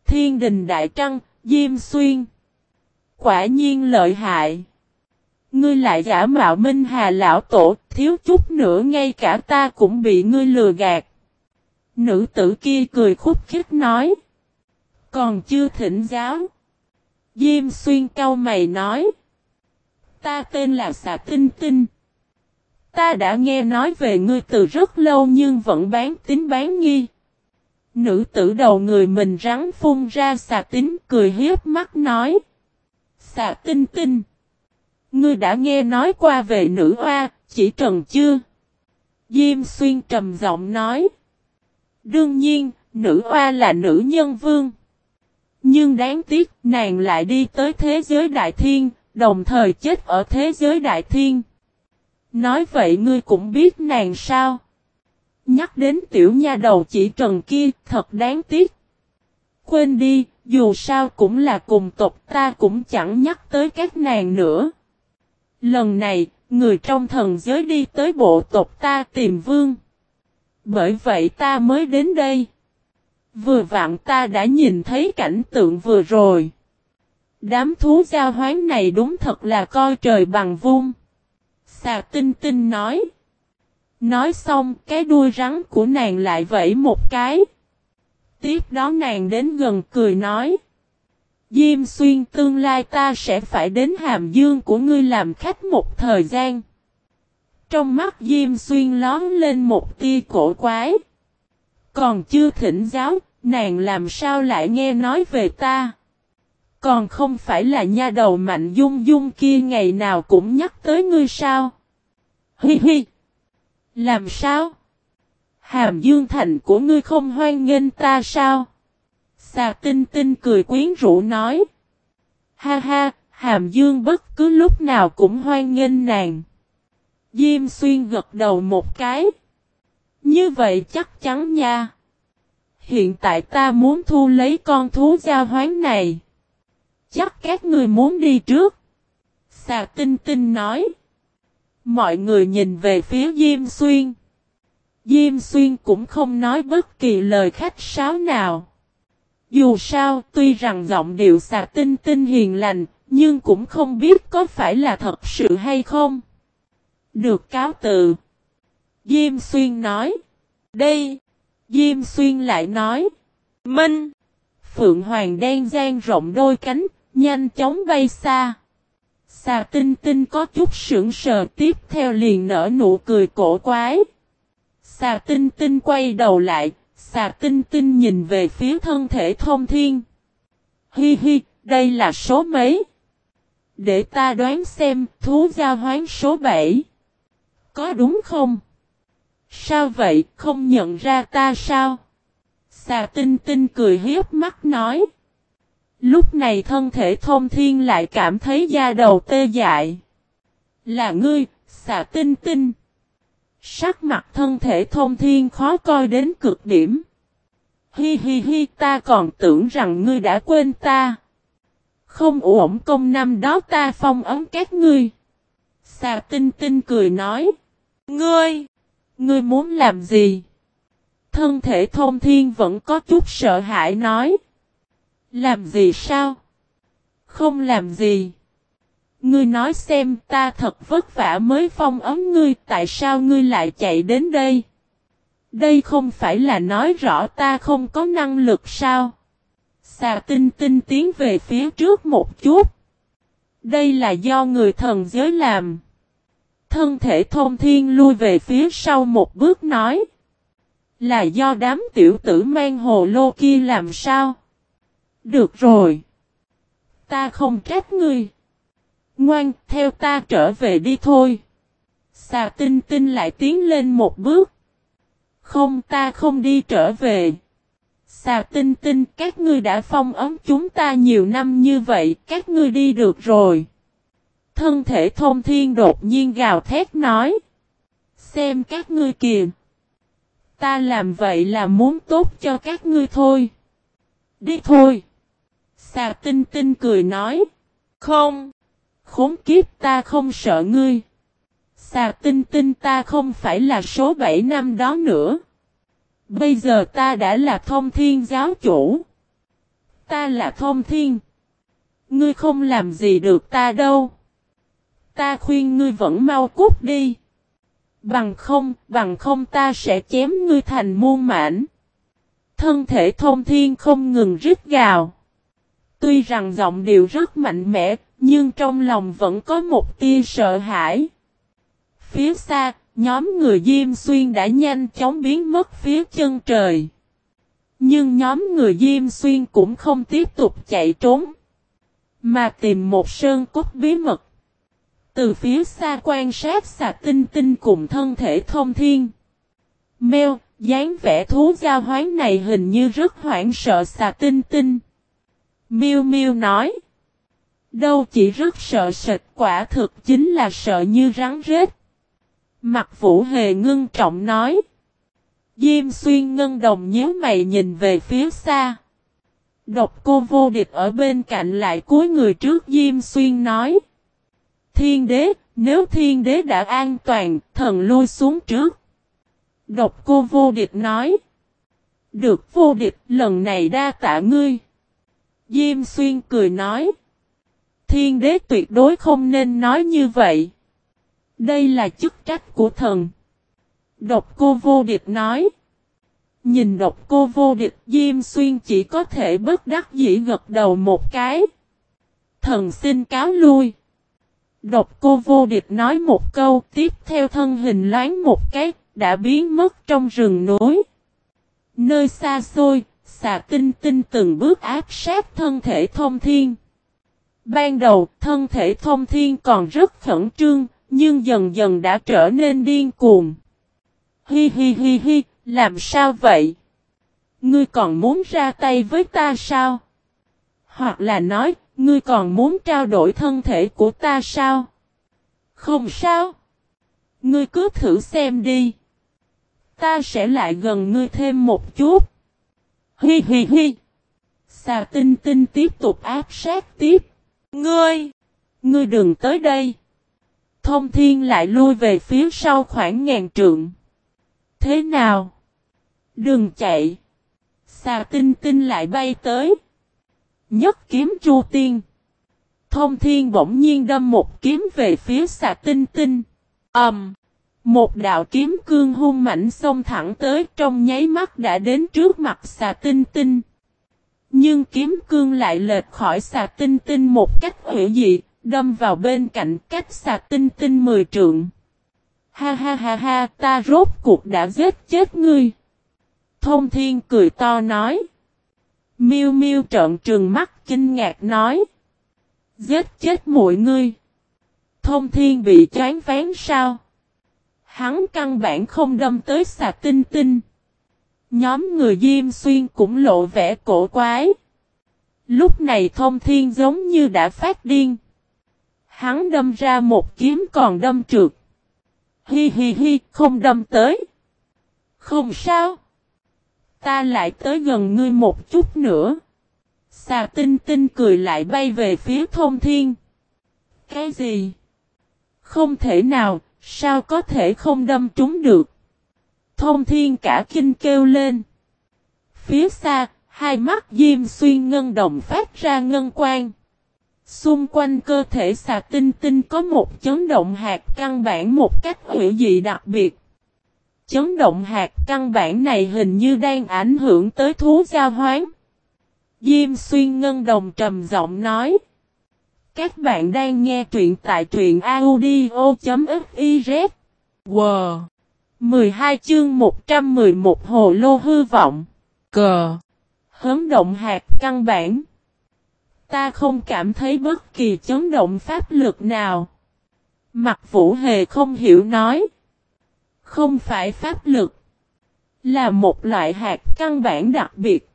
Thiên đình đại trăng, Diêm Xuyên. Quả nhiên lợi hại. Ngươi lại giả mạo Minh Hà lão tổ, thiếu chút nữa ngay cả ta cũng bị ngươi lừa gạt. Nữ tử kia cười khúc khích nói. Còn chưa thỉnh giáo. Diêm xuyên cau mày nói. Ta tên là xà tinh tinh. Ta đã nghe nói về ngươi từ rất lâu nhưng vẫn bán tính bán nghi. Nữ tử đầu người mình rắn phun ra xà tính cười hiếp mắt nói. Xà tinh tinh. Ngươi đã nghe nói qua về nữ oa, chỉ trần chưa? Diêm xuyên trầm giọng nói. Đương nhiên, nữ oa là nữ nhân vương. Nhưng đáng tiếc, nàng lại đi tới thế giới đại thiên, đồng thời chết ở thế giới đại thiên. Nói vậy ngươi cũng biết nàng sao? Nhắc đến tiểu nha đầu chỉ trần kia, thật đáng tiếc. Quên đi, dù sao cũng là cùng tộc ta cũng chẳng nhắc tới các nàng nữa. Lần này, người trong thần giới đi tới bộ tộc ta tìm vương. Bởi vậy ta mới đến đây. Vừa vặn ta đã nhìn thấy cảnh tượng vừa rồi. Đám thú giao hoán này đúng thật là coi trời bằng vung. Xà tinh tinh nói. Nói xong cái đuôi rắn của nàng lại vẫy một cái. Tiếp đó nàng đến gần cười nói. Diêm xuyên tương lai ta sẽ phải đến hàm dương của ngươi làm khách một thời gian. Trong mắt Diêm xuyên lón lên một tia cổ quái. Còn chưa thỉnh giáo, nàng làm sao lại nghe nói về ta. Còn không phải là nha đầu mạnh dung dung kia ngày nào cũng nhắc tới ngươi sao. Hi hi. Làm sao? Hàm Dương Thành của ngươi không hoan nghênh ta sao? Xà tinh tinh cười quyến rũ nói. Ha ha, Hàm Dương bất cứ lúc nào cũng hoan nghênh nàng. Diêm xuyên gật đầu một cái. Như vậy chắc chắn nha. Hiện tại ta muốn thu lấy con thú giao hoán này. Chắc các người muốn đi trước. Xà tinh tinh nói. Mọi người nhìn về phía Diêm Xuyên. Diêm Xuyên cũng không nói bất kỳ lời khách sáo nào. Dù sao, tuy rằng giọng điệu xà tinh tinh hiền lành, nhưng cũng không biết có phải là thật sự hay không. Được cáo từ. Diêm Xuyên nói. Đây. Diêm Xuyên lại nói. Minh. Phượng Hoàng đen gian rộng đôi cánh, nhanh chóng bay xa. Xà tinh tinh có chút sững sờ tiếp theo liền nở nụ cười cổ quái. Xà tinh tinh quay đầu lại, xà tinh tinh nhìn về phía thân thể thông thiên. Hi hi, đây là số mấy? Để ta đoán xem, thú giao hoán số 7. Có đúng không? Sao vậy, không nhận ra ta sao? Xà tinh tinh cười hiếp mắt nói. Lúc này thân thể thông thiên lại cảm thấy da đầu tê dại. Là ngươi, xà tinh tinh. Sắc mặt thân thể thông thiên khó coi đến cực điểm. Hi hi hi, ta còn tưởng rằng ngươi đã quên ta. Không ổn công năm đó ta phong ấm các ngươi. Xà tinh tinh cười nói. Ngươi! Ngươi muốn làm gì? Thân thể thông thiên vẫn có chút sợ hãi nói. Làm gì sao? Không làm gì. Ngươi nói xem, ta thật vất vả mới phong ấm ngươi, tại sao ngươi lại chạy đến đây? Đây không phải là nói rõ ta không có năng lực sao? Xà tinh tinh tiến về phía trước một chút. Đây là do người thần giới làm. Thân thể thông thiên lui về phía sau một bước nói. Là do đám tiểu tử mang hồ lô kia làm sao? Được rồi. Ta không trách ngươi. Ngoan, theo ta trở về đi thôi. Xà tinh tinh lại tiến lên một bước. Không ta không đi trở về. Xà tinh tinh các ngươi đã phong ấm chúng ta nhiều năm như vậy, các ngươi đi được rồi. Thân thể thông thiên đột nhiên gào thét nói. Xem các ngươi kìa. Ta làm vậy là muốn tốt cho các ngươi thôi. Đi thôi. Xà tinh tinh cười nói. Không. Khốn kiếp ta không sợ ngươi. Xà tinh tinh ta không phải là số 7 năm đó nữa. Bây giờ ta đã là thông thiên giáo chủ. Ta là thông thiên. Ngươi không làm gì được ta đâu. Ta khuyên ngươi vẫn mau cút đi. Bằng không, bằng không ta sẽ chém ngươi thành muôn mảnh. Thân thể thông thiên không ngừng rít gào. Tuy rằng giọng điệu rất mạnh mẽ, nhưng trong lòng vẫn có một tia sợ hãi. Phía xa, nhóm người Diêm Xuyên đã nhanh chóng biến mất phía chân trời. Nhưng nhóm người Diêm Xuyên cũng không tiếp tục chạy trốn. Mà tìm một sơn cốt bí mật. Từ phía xa quan sát xà tinh tinh cùng thân thể thông thiên. Mèo, dáng vẻ thú giao hoán này hình như rất hoảng sợ xà tinh tinh. Miu Miu nói. Đâu chỉ rất sợ sệt quả thực chính là sợ như rắn rết. Mặt vũ hề ngưng trọng nói. Diêm xuyên ngân đồng nhớ mày nhìn về phía xa. Độc cô vô địch ở bên cạnh lại cuối người trước Diêm xuyên nói. Thiên đế, nếu thiên đế đã an toàn, thần lui xuống trước. Độc cô vô địch nói. Được vô địch, lần này đa tạ ngươi. Diêm xuyên cười nói. Thiên đế tuyệt đối không nên nói như vậy. Đây là chức trách của thần. Độc cô vô địch nói. Nhìn độc cô vô địch Diêm Xuyên chỉ có thể bất đắc dĩ gật đầu một cái. Thần xin cáo lui. Độc cô vô địch nói một câu tiếp theo thân hình loáng một cái đã biến mất trong rừng núi. Nơi xa xôi, xà tinh tinh từng bước áp sát thân thể thông thiên. Ban đầu, thân thể thông thiên còn rất khẩn trương, nhưng dần dần đã trở nên điên cuồng. Hi hi hi hi, làm sao vậy? Ngươi còn muốn ra tay với ta sao? Hoặc là nói, ngươi còn muốn trao đổi thân thể của ta sao? Không sao. Ngươi cứ thử xem đi. Ta sẽ lại gần ngươi thêm một chút. Hi hi hi. Xà tinh tinh tiếp tục áp sát tiếp. Ngươi! Ngươi đừng tới đây! Thông thiên lại lui về phía sau khoảng ngàn trượng. Thế nào? Đừng chạy! Xà tinh tinh lại bay tới. Nhất kiếm chu tiên. Thông thiên bỗng nhiên đâm một kiếm về phía xà tinh tinh. Ẩm! Um, một đạo kiếm cương hung mạnh xông thẳng tới trong nháy mắt đã đến trước mặt xà tinh tinh. Nhưng kiếm cương lại lệch khỏi xà tinh tinh một cách hữu dị, đâm vào bên cạnh cách xà tinh tinh mười trượng. Ha ha ha ha, ta rốt cuộc đã giết chết ngươi. Thông thiên cười to nói. Miêu miêu trợn trừng mắt kinh ngạc nói. Giết chết mọi ngươi. Thông thiên bị choáng phán sao? Hắn căn bản không đâm tới xà tinh tinh. Nhóm người Diêm Xuyên cũng lộ vẻ cổ quái. Lúc này thông thiên giống như đã phát điên. Hắn đâm ra một kiếm còn đâm trượt. Hi hi hi, không đâm tới. Không sao. Ta lại tới gần ngươi một chút nữa. Xà tinh tinh cười lại bay về phía thông thiên. Cái gì? Không thể nào, sao có thể không đâm trúng được? thông thiên cả kinh kêu lên. Phía xa, hai mắt Diêm Xuyên ngân đồng phát ra ngân quang. Xung quanh cơ thể xà tinh tinh có một chấn động hạt căn bản một cách hữu dị đặc biệt. Chấn động hạt căn bản này hình như đang ảnh hưởng tới thú giao hoán. Diêm xuyên ngân đồng trầm giọng nói. Các bạn đang nghe truyện tại truyện audio.fiz. Wow! 12 chương 111 Hồ Lô Hư Vọng. Cờ! Hớm động hạt căn bản. Ta không cảm thấy bất kỳ chấn động pháp lực nào. Mặt vũ hề không hiểu nói. Không phải pháp lực. Là một loại hạt căn bản đặc biệt.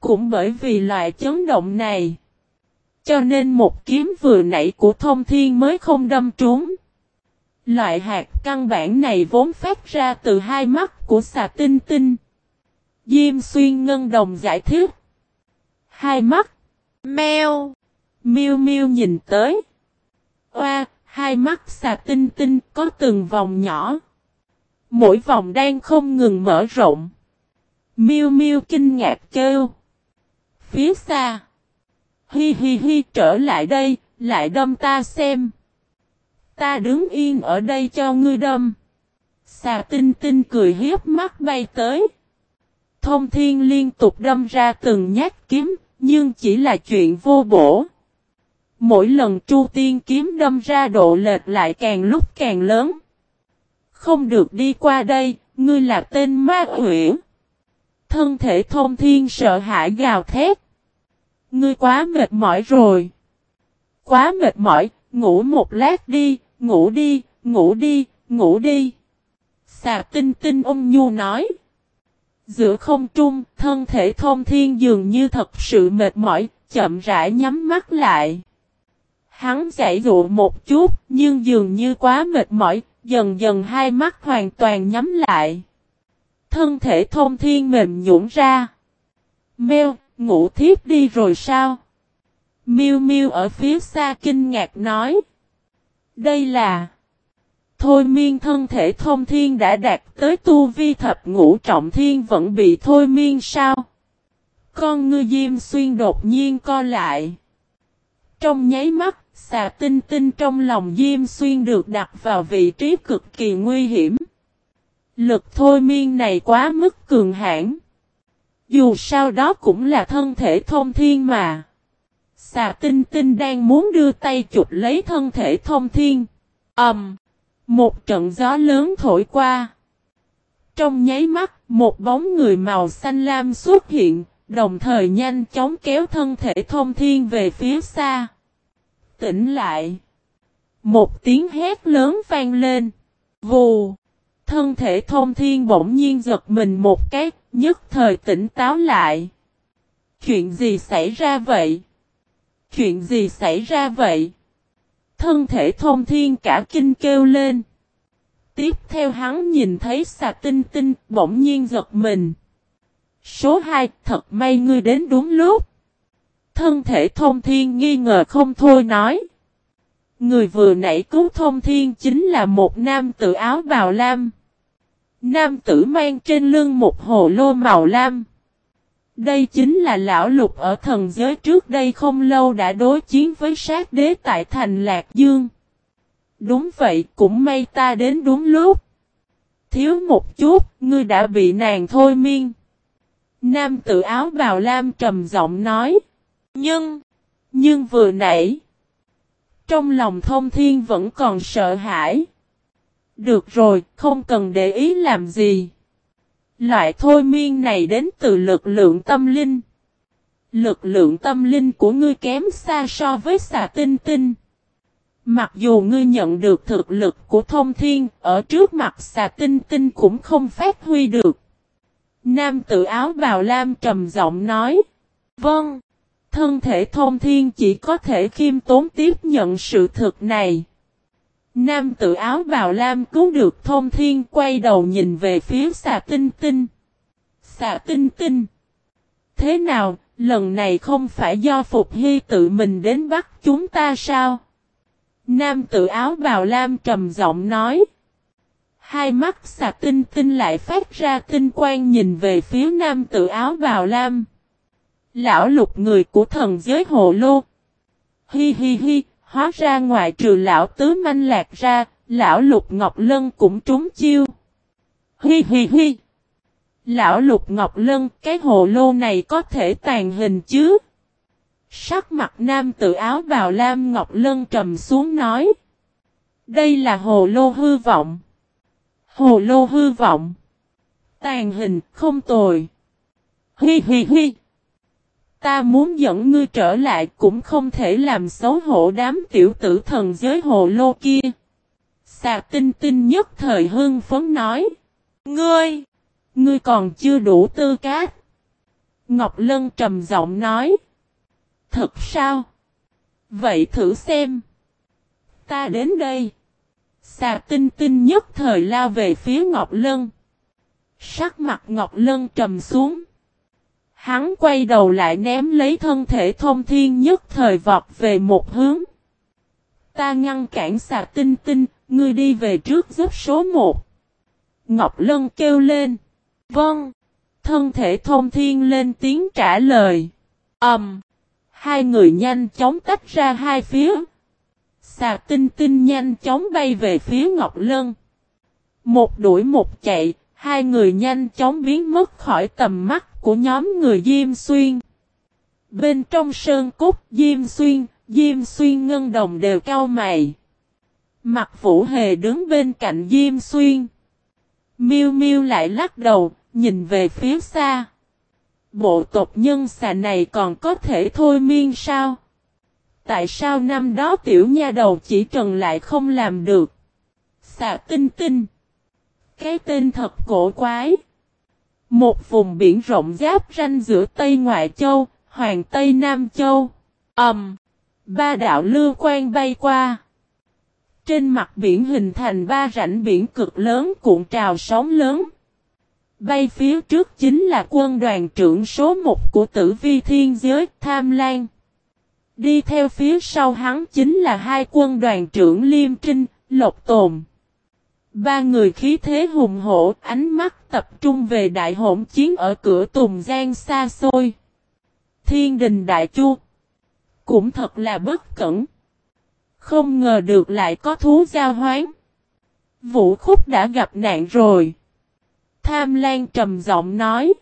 Cũng bởi vì loại chấn động này. Cho nên một kiếm vừa nãy của thông thiên mới không đâm trúng. Loại hạt căn bản này vốn phát ra từ hai mắt của xà tinh tinh. Diêm xuyên ngân đồng giải thích. Hai mắt. Mèo. Miêu miêu nhìn tới. Oa, hai mắt xà tinh tinh có từng vòng nhỏ. Mỗi vòng đang không ngừng mở rộng. Miêu miêu kinh ngạc kêu. Phía xa. Hi hi hi trở lại đây, lại đâm ta xem. Ta đứng yên ở đây cho ngươi đâm. Xà tinh tinh cười hiếp mắt bay tới. Thông thiên liên tục đâm ra từng nhát kiếm, nhưng chỉ là chuyện vô bổ. Mỗi lần Chu Tiên kiếm đâm ra độ lệch lại càng lúc càng lớn. Không được đi qua đây, ngươi là tên ma quỷ. Thân thể thông thiên sợ hãi gào thét. Ngươi quá mệt mỏi rồi. Quá mệt mỏi, ngủ một lát đi, ngủ đi, ngủ đi, ngủ đi. Xà tinh tinh ôm nhu nói. Giữa không trung, thân thể thông thiên dường như thật sự mệt mỏi, chậm rãi nhắm mắt lại. Hắn giải dụ một chút, nhưng dường như quá mệt mỏi, dần dần hai mắt hoàn toàn nhắm lại. Thân thể thông thiên mềm nhũn ra. Mèo, ngủ thiếp đi rồi sao? Miu Miu ở phía xa kinh ngạc nói. Đây là... Thôi miên thân thể thông thiên đã đạt tới tu vi thập ngũ trọng thiên vẫn bị thôi miên sao? Con ngư diêm xuyên đột nhiên co lại. Trong nháy mắt, xà tinh tinh trong lòng diêm xuyên được đặt vào vị trí cực kỳ nguy hiểm. Lực thôi miên này quá mức cường hãn. Dù sao đó cũng là thân thể thông thiên mà. Xà tinh tinh đang muốn đưa tay chụp lấy thân thể thông thiên. ầm Um, một trận gió lớn thổi qua. Trong nháy mắt, một bóng người màu xanh lam xuất hiện, đồng thời nhanh chóng kéo thân thể thông thiên về phía xa. Tỉnh lại. Một tiếng hét lớn vang lên. Vù. Thân thể thông thiên bỗng nhiên giật mình một cái, nhất thời tỉnh táo lại. Chuyện gì xảy ra vậy? Chuyện gì xảy ra vậy? Thân thể thông thiên cả kinh kêu lên. Tiếp theo hắn nhìn thấy xà tinh tinh bỗng nhiên giật mình. Số 2 thật may ngươi đến đúng lúc. Thân thể thông thiên nghi ngờ không thôi nói. Người vừa nãy cứu thông thiên chính là một nam tử áo bào lam. Nam tử mang trên lưng một hồ lô màu lam. Đây chính là lão lục ở thần giới trước đây không lâu đã đối chiến với sát đế tại thành Lạc Dương. Đúng vậy, cũng may ta đến đúng lúc. Thiếu một chút, ngươi đã bị nàng thôi miên. Nam tự áo bào lam trầm giọng nói. Nhưng, nhưng vừa nãy, trong lòng thông thiên vẫn còn sợ hãi. Được rồi, không cần để ý làm gì. Loại thôi miên này đến từ lực lượng tâm linh. Lực lượng tâm linh của ngươi kém xa so với xà tinh tinh. Mặc dù ngươi nhận được thực lực của thông thiên, ở trước mặt xà tinh tinh cũng không phát huy được. Nam tự áo bào lam trầm giọng nói. Vâng. Thân thể thông thiên chỉ có thể khiêm tốn tiếp nhận sự thực này. Nam tự áo bào lam cứu được thông thiên quay đầu nhìn về phía xà tinh tinh. Xà tinh tinh. Thế nào, lần này không phải do Phục Hy tự mình đến bắt chúng ta sao? Nam tự áo bào lam trầm giọng nói. Hai mắt xà tinh tinh lại phát ra tinh quang nhìn về phía nam tự áo bào lam. Lão lục người của thần giới hồ lô. Hi hi hi, hóa ra ngoài trừ lão tứ manh lạc ra, lão lục ngọc lân cũng trúng chiêu. Hi hi hi. Lão lục ngọc lân, cái hồ lô này có thể tàn hình chứ? Sắc mặt nam tự áo bào lam ngọc lân trầm xuống nói. Đây là hồ lô hư vọng. Hồ lô hư vọng. Tàn hình không tồi. Hi hi hi. Ta muốn dẫn ngươi trở lại cũng không thể làm xấu hổ đám tiểu tử thần giới hồ lô kia. Xà tinh tinh nhất thời hưng phấn nói. Ngươi! Ngươi còn chưa đủ tư cát. Ngọc Lân trầm giọng nói. Thật sao? Vậy thử xem. Ta đến đây. Xà tinh tinh nhất thời lao về phía Ngọc Lân. Sắc mặt Ngọc Lân trầm xuống. Hắn quay đầu lại ném lấy thân thể thông thiên nhất thời vọt về một hướng. Ta ngăn cản xà tinh tinh, ngươi đi về trước giúp số một. Ngọc Lân kêu lên. Vâng. Thân thể thông thiên lên tiếng trả lời. Ẩm. Um, hai người nhanh chóng tách ra hai phía. Xà tinh tinh nhanh chóng bay về phía Ngọc Lân. Một đuổi một chạy, hai người nhanh chóng biến mất khỏi tầm mắt của nhóm người Diêm Xuyên. Bên trong sơn cốt Diêm Xuyên, Diêm Xuyên ngân đồng đều cao mày. Mặt Vũ Hề đứng bên cạnh Diêm Xuyên. Miêu Miêu lại lắc đầu, nhìn về phía xa. Bộ tộc nhân xà này còn có thể thôi miên sao? Tại sao năm đó tiểu nha đầu chỉ trần lại không làm được? Xà tinh tinh. Cái tên thật cổ quái. Một vùng biển rộng giáp ranh giữa Tây Ngoại Châu, Hoàng Tây Nam Châu. Ẩm. Um, ba đạo lưu quan bay qua. Trên mặt biển hình thành ba rãnh biển cực lớn cuộn trào sóng lớn. Bay phía trước chính là quân đoàn trưởng số 1 của tử vi thiên giới Tham Lan. Đi theo phía sau hắn chính là hai quân đoàn trưởng Liêm Trinh, Lộc Tồn. Ba người khí thế hùng hổ, ánh mắt tập trung về đại hỗn chiến ở cửa Tùng Giang xa xôi. Thiên đình đại chu. Cũng thật là bất cẩn. Không ngờ được lại có thú giao hoán. Vũ khúc đã gặp nạn rồi. Tham Lan trầm giọng nói.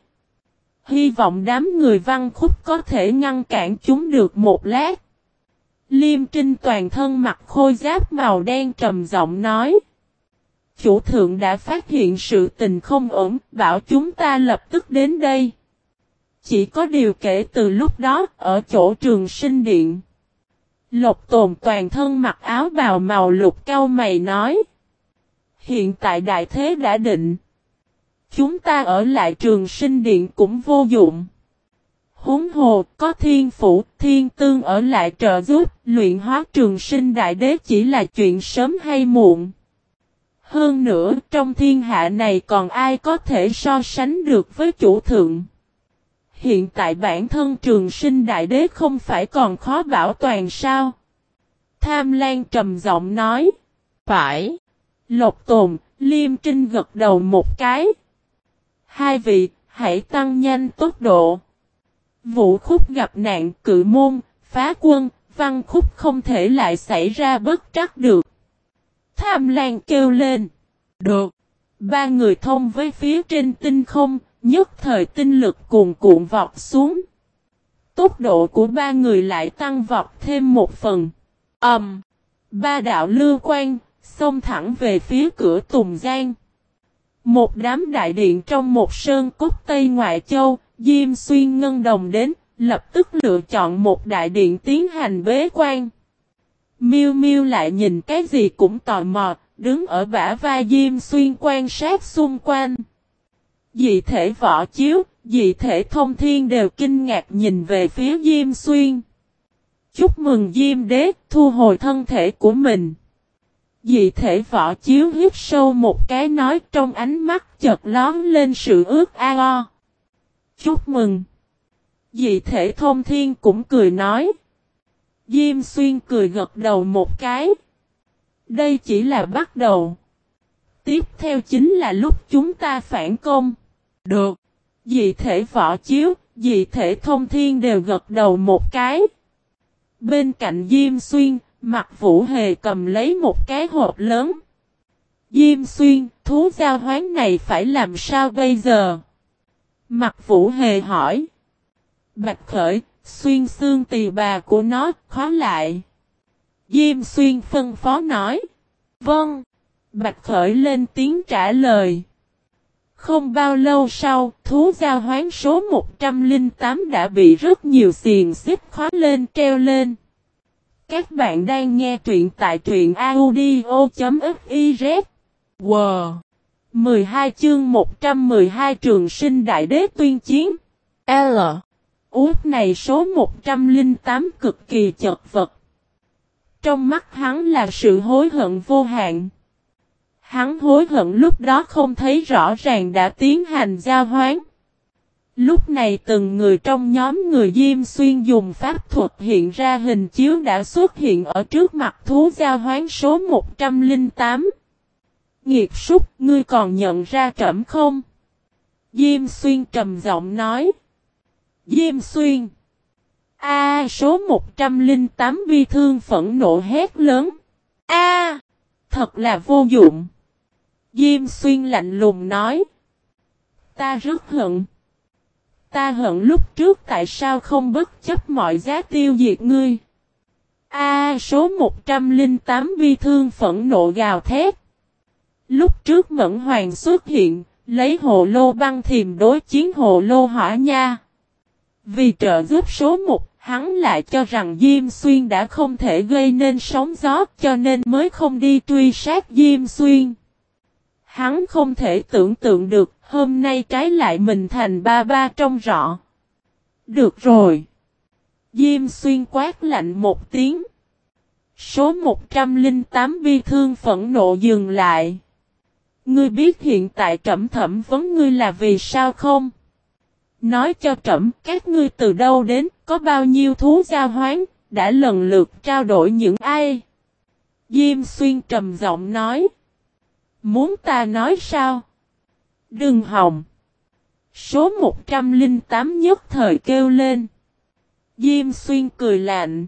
Hy vọng đám người văn khúc có thể ngăn cản chúng được một lát. Liêm trinh toàn thân mặc khôi giáp màu đen trầm giọng nói. Chủ thượng đã phát hiện sự tình không ổn, bảo chúng ta lập tức đến đây. Chỉ có điều kể từ lúc đó, ở chỗ trường sinh điện. Lộc tồn toàn thân mặc áo bào màu lục cao mày nói. Hiện tại đại thế đã định. Chúng ta ở lại trường sinh điện cũng vô dụng. Húng hồ, có thiên phủ, thiên tương ở lại trợ giúp, luyện hóa trường sinh đại đế chỉ là chuyện sớm hay muộn. Hơn nữa, trong thiên hạ này còn ai có thể so sánh được với chủ thượng. Hiện tại bản thân trường sinh đại đế không phải còn khó bảo toàn sao? Tham Lan trầm giọng nói. Phải. Lộc tồn, liêm trinh gật đầu một cái. Hai vị, hãy tăng nhanh tốc độ. Vũ khúc gặp nạn cự môn, phá quân, văn khúc không thể lại xảy ra bất trắc được. Tham Lan kêu lên. Được. Ba người thông với phía trên tinh không, nhất thời tinh lực cuồn cuộn vọt xuống. Tốc độ của ba người lại tăng vọt thêm một phần. Ẩm. Um, ba đạo lưu quan, xông thẳng về phía cửa Tùng Giang. Một đám đại điện trong một sơn cốt Tây Ngoại Châu, Diêm Xuyên Ngân Đồng đến, lập tức lựa chọn một đại điện tiến hành bế quan. Miêu Miêu lại nhìn cái gì cũng tò mò, đứng ở bả vai Diêm Xuyên quan sát xung quanh. Dị thể võ chiếu, dị thể thông thiên đều kinh ngạc nhìn về phía Diêm Xuyên. Chúc mừng Diêm Đế thu hồi thân thể của mình. Dị thể võ chiếu hít sâu một cái nói trong ánh mắt chợt lón lên sự ước ao. Chúc mừng. Dị thể thông thiên cũng cười nói. Diêm xuyên cười gật đầu một cái. Đây chỉ là bắt đầu. Tiếp theo chính là lúc chúng ta phản công. Được. Dị thể võ chiếu, dị thể thông thiên đều gật đầu một cái. Bên cạnh Diêm Xuyên, mặt Vũ Hề cầm lấy một cái hộp lớn. Diêm Xuyên, thú giao hoán này phải làm sao bây giờ? Mặt Vũ Hề hỏi. Bạch Khởi, xuyên xương tỳ bà của nó, khó lại. Diêm Xuyên phân phó nói. Vâng. Bạch Khởi lên tiếng trả lời. Không bao lâu sau, thú giao hoán số 108 đã bị rất nhiều xiềng xích khóa lên treo lên. Các bạn đang nghe truyện tại truyện audio.fiz. Wow! 12 chương 112 trường sinh đại đế tuyên chiến. L. Út này số 108 cực kỳ chật vật. Trong mắt hắn là sự hối hận vô hạn. Hắn hối hận lúc đó không thấy rõ ràng đã tiến hành giao hoán. Lúc này từng người trong nhóm người Diêm Xuyên dùng pháp thuật hiện ra hình chiếu đã xuất hiện ở trước mặt thú giao hoán số 108. Nghiệt súc, ngươi còn nhận ra trẩm không? Diêm Xuyên trầm giọng nói. Diêm Xuyên. A số 108 vi thương phẫn nộ hét lớn. A thật là vô dụng. Diêm Xuyên lạnh lùng nói. Ta rất hận. Ta hận lúc trước tại sao không bất chấp mọi giá tiêu diệt ngươi. A số 108 vi thương phẫn nộ gào thét. Lúc trước Mẫn Hoàng xuất hiện, lấy hồ lô băng thiềm đối chiến hồ lô hỏa nha. Vì trợ giúp số 1, hắn lại cho rằng Diêm Xuyên đã không thể gây nên sóng gió cho nên mới không đi truy sát Diêm Xuyên. Hắn không thể tưởng tượng được hôm nay trái lại mình thành ba ba trong rõ. Được rồi. Diêm xuyên quát lạnh một tiếng. Số 108 bi thương phẫn nộ dừng lại. Ngươi biết hiện tại trẩm thẩm vấn ngươi là vì sao không? Nói cho trẫm các ngươi từ đâu đến, có bao nhiêu thú giao hoán, đã lần lượt trao đổi những ai? Diêm xuyên trầm giọng nói. Muốn ta nói sao? Đừng hòng. Số 108 nhất thời kêu lên. Diêm xuyên cười lạnh.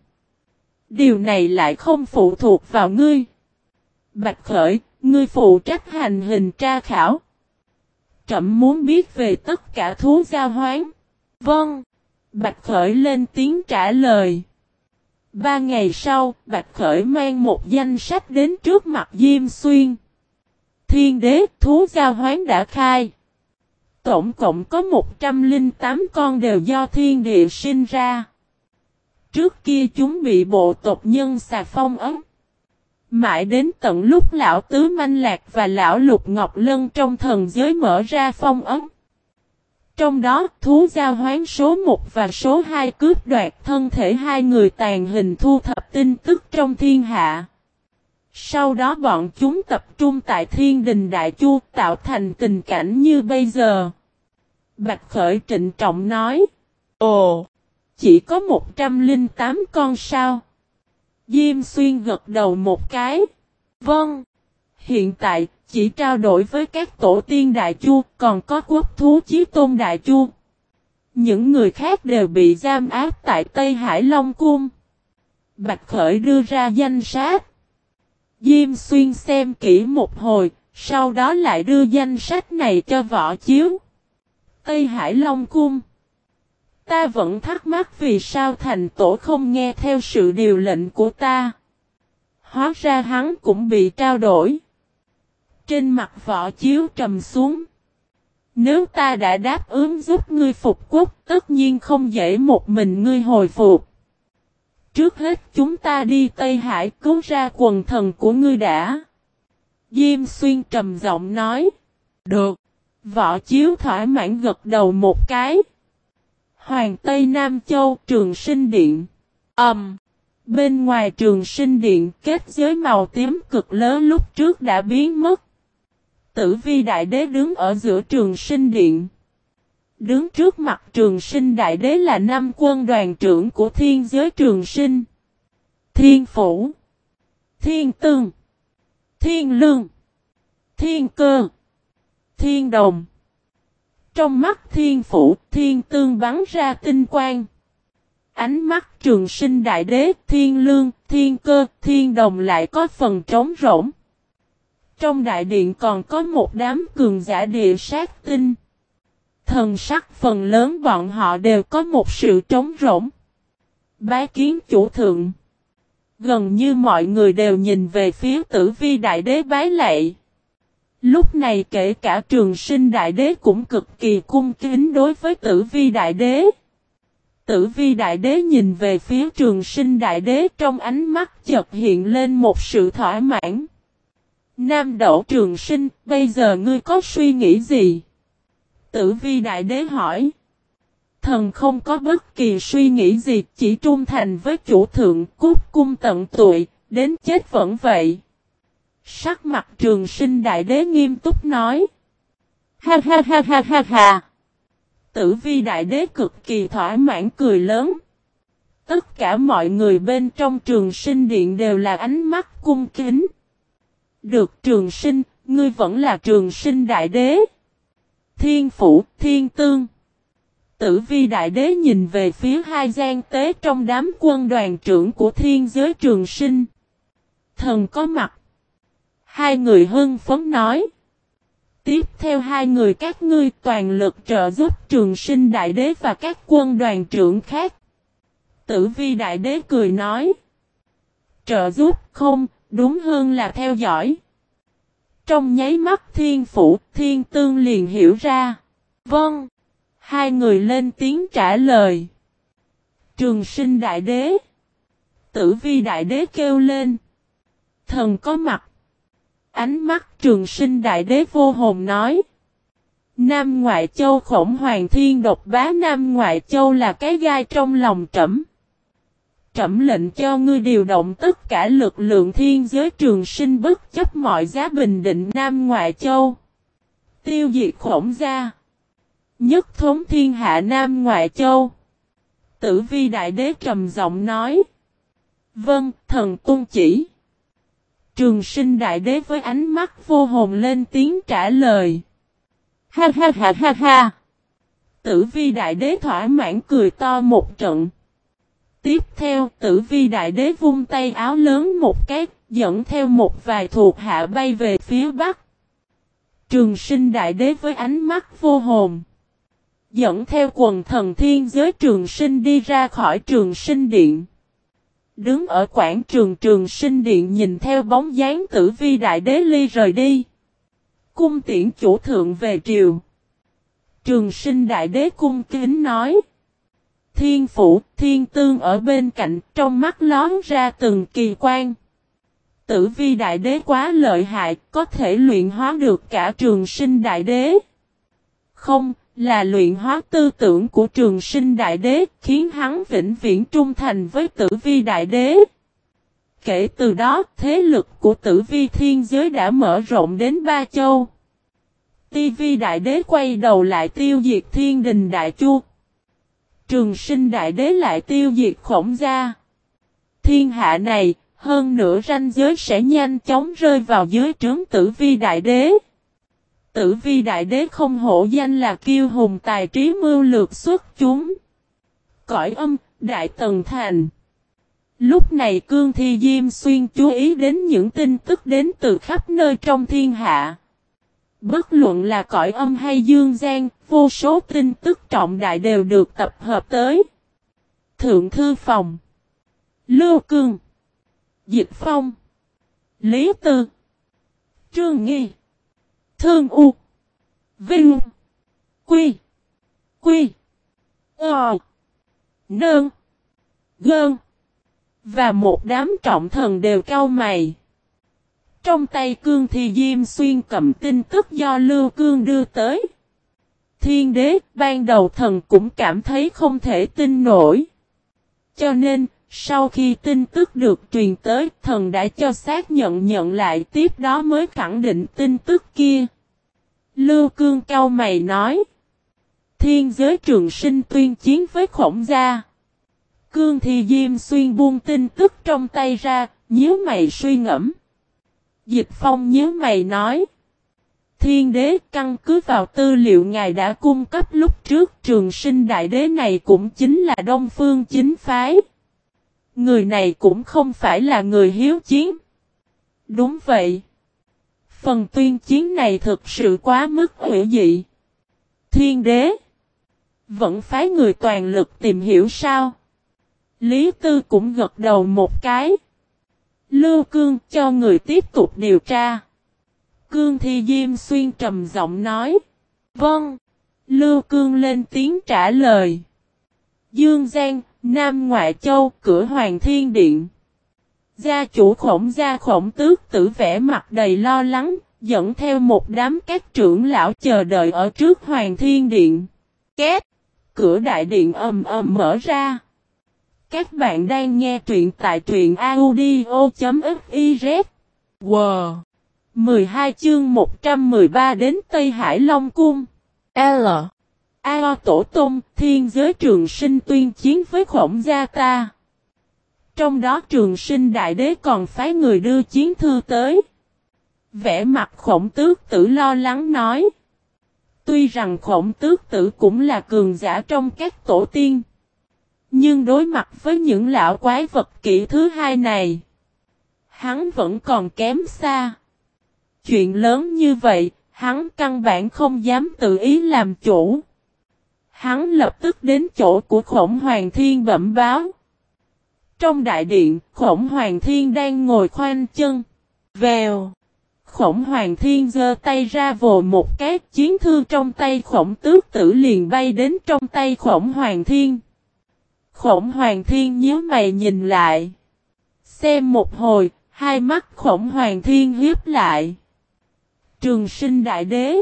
Điều này lại không phụ thuộc vào ngươi. Bạch khởi, ngươi phụ trách hành hình tra khảo trẫm muốn biết về tất cả thú giao hoán. Vâng. Bạch khởi lên tiếng trả lời. Ba ngày sau, Bạch khởi mang một danh sách đến trước mặt Diêm xuyên. Thiên đế thú giao hoán đã khai. Tổng cộng có 108 con đều do thiên địa sinh ra. Trước kia chúng bị bộ tộc nhân xà phong ấm. Mãi đến tận lúc lão tứ manh lạc và lão lục ngọc lân trong thần giới mở ra phong ấm. Trong đó, thú giao hoán số 1 và số 2 cướp đoạt thân thể hai người tàn hình thu thập tin tức trong thiên hạ. Sau đó bọn chúng tập trung tại thiên đình Đại Chu tạo thành tình cảnh như bây giờ. Bạch Khởi trịnh trọng nói. Ồ, chỉ có 108 con sao? Diêm Xuyên gật đầu một cái. Vâng. Hiện tại, chỉ trao đổi với các tổ tiên Đại Chu, còn có quốc thú Chí Tôn Đại Chu. Những người khác đều bị giam áp tại Tây Hải Long Cung. Bạch Khởi đưa ra danh sách. Diêm xuyên xem kỹ một hồi, sau đó lại đưa danh sách này cho võ chiếu. Tây Hải Long Cung Ta vẫn thắc mắc vì sao thành tổ không nghe theo sự điều lệnh của ta. Hóa ra hắn cũng bị trao đổi. Trên mặt võ chiếu trầm xuống. Nếu ta đã đáp ứng giúp ngươi phục quốc, tất nhiên không dễ một mình ngươi hồi phục. Trước hết chúng ta đi Tây Hải cứu ra quần thần của ngươi đã. Diêm xuyên trầm giọng nói. Được. Võ chiếu thỏa mãn gật đầu một cái. Hoàng Tây Nam Châu Trường Sinh Điện. Ẩm. Um, bên ngoài Trường Sinh Điện kết giới màu tím cực lớn lúc trước đã biến mất. Tử vi đại đế đứng ở giữa Trường Sinh Điện. Đứng trước mặt trường sinh đại đế là năm quân đoàn trưởng của thiên giới trường sinh. Thiên phủ. Thiên tương. Thiên lương. Thiên cơ. Thiên đồng. Trong mắt thiên phủ, thiên tương bắn ra tinh quang. Ánh mắt trường sinh đại đế, thiên lương, thiên cơ, thiên đồng lại có phần trống rỗng. Trong đại điện còn có một đám cường giả địa sát tinh. Thần sắc phần lớn bọn họ đều có một sự trống rỗng. Bái kiến chủ thượng. Gần như mọi người đều nhìn về phía tử vi đại đế bái lạy. Lúc này kể cả trường sinh đại đế cũng cực kỳ cung kính đối với tử vi đại đế. Tử vi đại đế nhìn về phía trường sinh đại đế trong ánh mắt chợt hiện lên một sự thỏa mãn. Nam đậu trường sinh, bây giờ ngươi có suy nghĩ gì? Tử vi đại đế hỏi. Thần không có bất kỳ suy nghĩ gì, chỉ trung thành với chủ thượng, cút cung tận tuổi, đến chết vẫn vậy. Sắc mặt trường sinh đại đế nghiêm túc nói. Ha ha ha ha ha ha. Tử vi đại đế cực kỳ thỏa mãn cười lớn. Tất cả mọi người bên trong trường sinh điện đều là ánh mắt cung kính. Được trường sinh, ngươi vẫn là trường sinh đại đế. Thiên phủ, thiên tương. Tử vi đại đế nhìn về phía hai gian tế trong đám quân đoàn trưởng của thiên giới trường sinh. Thần có mặt. Hai người hưng phấn nói. Tiếp theo hai người các ngươi toàn lực trợ giúp trường sinh đại đế và các quân đoàn trưởng khác. Tử vi đại đế cười nói. Trợ giúp không, đúng hơn là theo dõi. Trong nháy mắt thiên phủ, thiên tương liền hiểu ra. Vâng. Hai người lên tiếng trả lời. Trường sinh đại đế. Tử vi đại đế kêu lên. Thần có mặt. Ánh mắt trường sinh đại đế vô hồn nói. Nam Ngoại Châu khổng hoàng thiên độc bá Nam Ngoại Châu là cái gai trong lòng trẫm. Trẫm lệnh cho ngươi điều động tất cả lực lượng thiên giới trường sinh bất chấp mọi giá bình định Nam Ngoại Châu. Tiêu diệt khổng gia. Nhất thống thiên hạ Nam Ngoại Châu. Tử vi đại đế trầm giọng nói. Vâng, thần tung chỉ. Trường sinh đại đế với ánh mắt vô hồn lên tiếng trả lời. Ha ha ha ha ha. Tử vi đại đế thỏa mãn cười to một trận. Tiếp theo tử vi đại đế vung tay áo lớn một cái, dẫn theo một vài thuộc hạ bay về phía bắc. Trường sinh đại đế với ánh mắt vô hồn. Dẫn theo quần thần thiên giới trường sinh đi ra khỏi trường sinh điện. Đứng ở quảng trường trường sinh điện nhìn theo bóng dáng tử vi đại đế ly rời đi. Cung tiễn chủ thượng về triều. Trường sinh đại đế cung kính nói. Thiên phủ, thiên tương ở bên cạnh, trong mắt lón ra từng kỳ quan. Tử vi đại đế quá lợi hại, có thể luyện hóa được cả trường sinh đại đế. Không, là luyện hóa tư tưởng của trường sinh đại đế, khiến hắn vĩnh viễn trung thành với tử vi đại đế. Kể từ đó, thế lực của tử vi thiên giới đã mở rộng đến ba châu. Ti vi đại đế quay đầu lại tiêu diệt thiên đình đại chu. Trường sinh đại đế lại tiêu diệt khổng gia. Thiên hạ này, hơn nữa ranh giới sẽ nhanh chóng rơi vào dưới trướng tử vi đại đế. Tử vi đại đế không hổ danh là kiêu hùng tài trí mưu lược xuất chúng. Cõi âm, đại tần thành. Lúc này cương thi diêm xuyên chú ý đến những tin tức đến từ khắp nơi trong thiên hạ. Bất luận là cõi âm hay dương gian, vô số tin tức trọng đại đều được tập hợp tới. Thượng thư phòng. Lưu Cương. Dịch Phong. Lý Tư. Trương Nghi. Thương U. Vinh. Quy. Quy. Ờ. Nơn. Gơn. Và một đám trọng thần đều cao mày. Trong tay cương thì Diêm Xuyên cầm tin tức do Lưu Cương đưa tới. Thiên đế, ban đầu thần cũng cảm thấy không thể tin nổi. Cho nên, sau khi tin tức được truyền tới, thần đã cho xác nhận nhận lại tiếp đó mới khẳng định tin tức kia. Lưu Cương cao mày nói. Thiên giới trường sinh tuyên chiến với khổng gia. Cương thì Diêm Xuyên buông tin tức trong tay ra, nhớ mày suy ngẫm. Dịch Phong nhớ mày nói. Thiên đế căn cứ vào tư liệu ngài đã cung cấp lúc trước trường sinh đại đế này cũng chính là Đông Phương chính phái. Người này cũng không phải là người hiếu chiến. Đúng vậy. Phần tuyên chiến này thực sự quá mức hữu dị. Thiên đế. Vẫn phái người toàn lực tìm hiểu sao. Lý Tư cũng gật đầu một cái. Lưu Cương cho người tiếp tục điều tra. Cương Thi Diêm Xuyên trầm giọng nói. Vâng. Lưu Cương lên tiếng trả lời. Dương Giang, Nam Ngoại Châu, cửa Hoàng Thiên Điện. Gia chủ khổng gia khổng tước tử vẽ mặt đầy lo lắng, dẫn theo một đám các trưởng lão chờ đợi ở trước Hoàng Thiên Điện. Két! Cửa đại điện ầm ầm mở ra. Các bạn đang nghe truyện tại truyện audio.fiz. Wow! 12 chương 113 đến Tây Hải Long Cung. L. A Tổ Tông, thiên giới trường sinh tuyên chiến với khổng gia ta. Trong đó trường sinh đại đế còn phái người đưa chiến thư tới. Vẽ mặt khổng tước tử lo lắng nói. Tuy rằng khổng tước tử cũng là cường giả trong các tổ tiên. Nhưng đối mặt với những lão quái vật kỹ thứ hai này. Hắn vẫn còn kém xa. Chuyện lớn như vậy, hắn căn bản không dám tự ý làm chủ. Hắn lập tức đến chỗ của khổng hoàng thiên bẩm báo. Trong đại điện, khổng hoàng thiên đang ngồi khoanh chân. Vèo. Khổng hoàng thiên giơ tay ra vồ một cái chiến thư trong tay khổng tước tử liền bay đến trong tay khổng hoàng thiên. Khổng hoàng thiên nhíu mày nhìn lại. Xem một hồi, hai mắt khổng hoàng thiên hiếp lại. Trường sinh đại đế.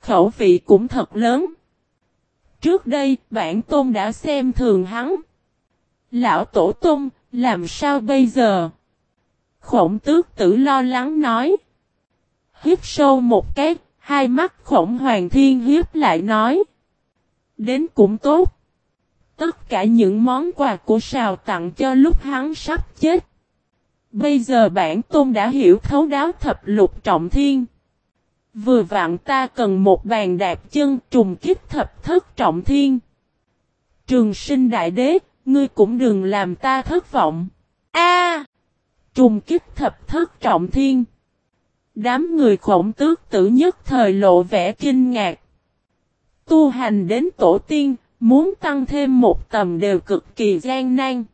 Khẩu vị cũng thật lớn. Trước đây, bản tôn đã xem thường hắn. Lão tổ tôn, làm sao bây giờ? Khổng tước tử lo lắng nói. Hiếp sâu một cái, hai mắt khổng hoàng thiên hiếp lại nói. Đến cũng tốt. Tất cả những món quà của sào tặng cho lúc hắn sắp chết. Bây giờ bản tôn đã hiểu thấu đáo thập lục trọng thiên. Vừa vặn ta cần một bàn đạp chân trùng kích thập thất trọng thiên. Trường sinh đại đế, ngươi cũng đừng làm ta thất vọng. A! trùng kích thập thất trọng thiên. Đám người khổng tước tử nhất thời lộ vẻ kinh ngạc. Tu hành đến tổ tiên, muốn tăng thêm một tầm đều cực kỳ gian nan.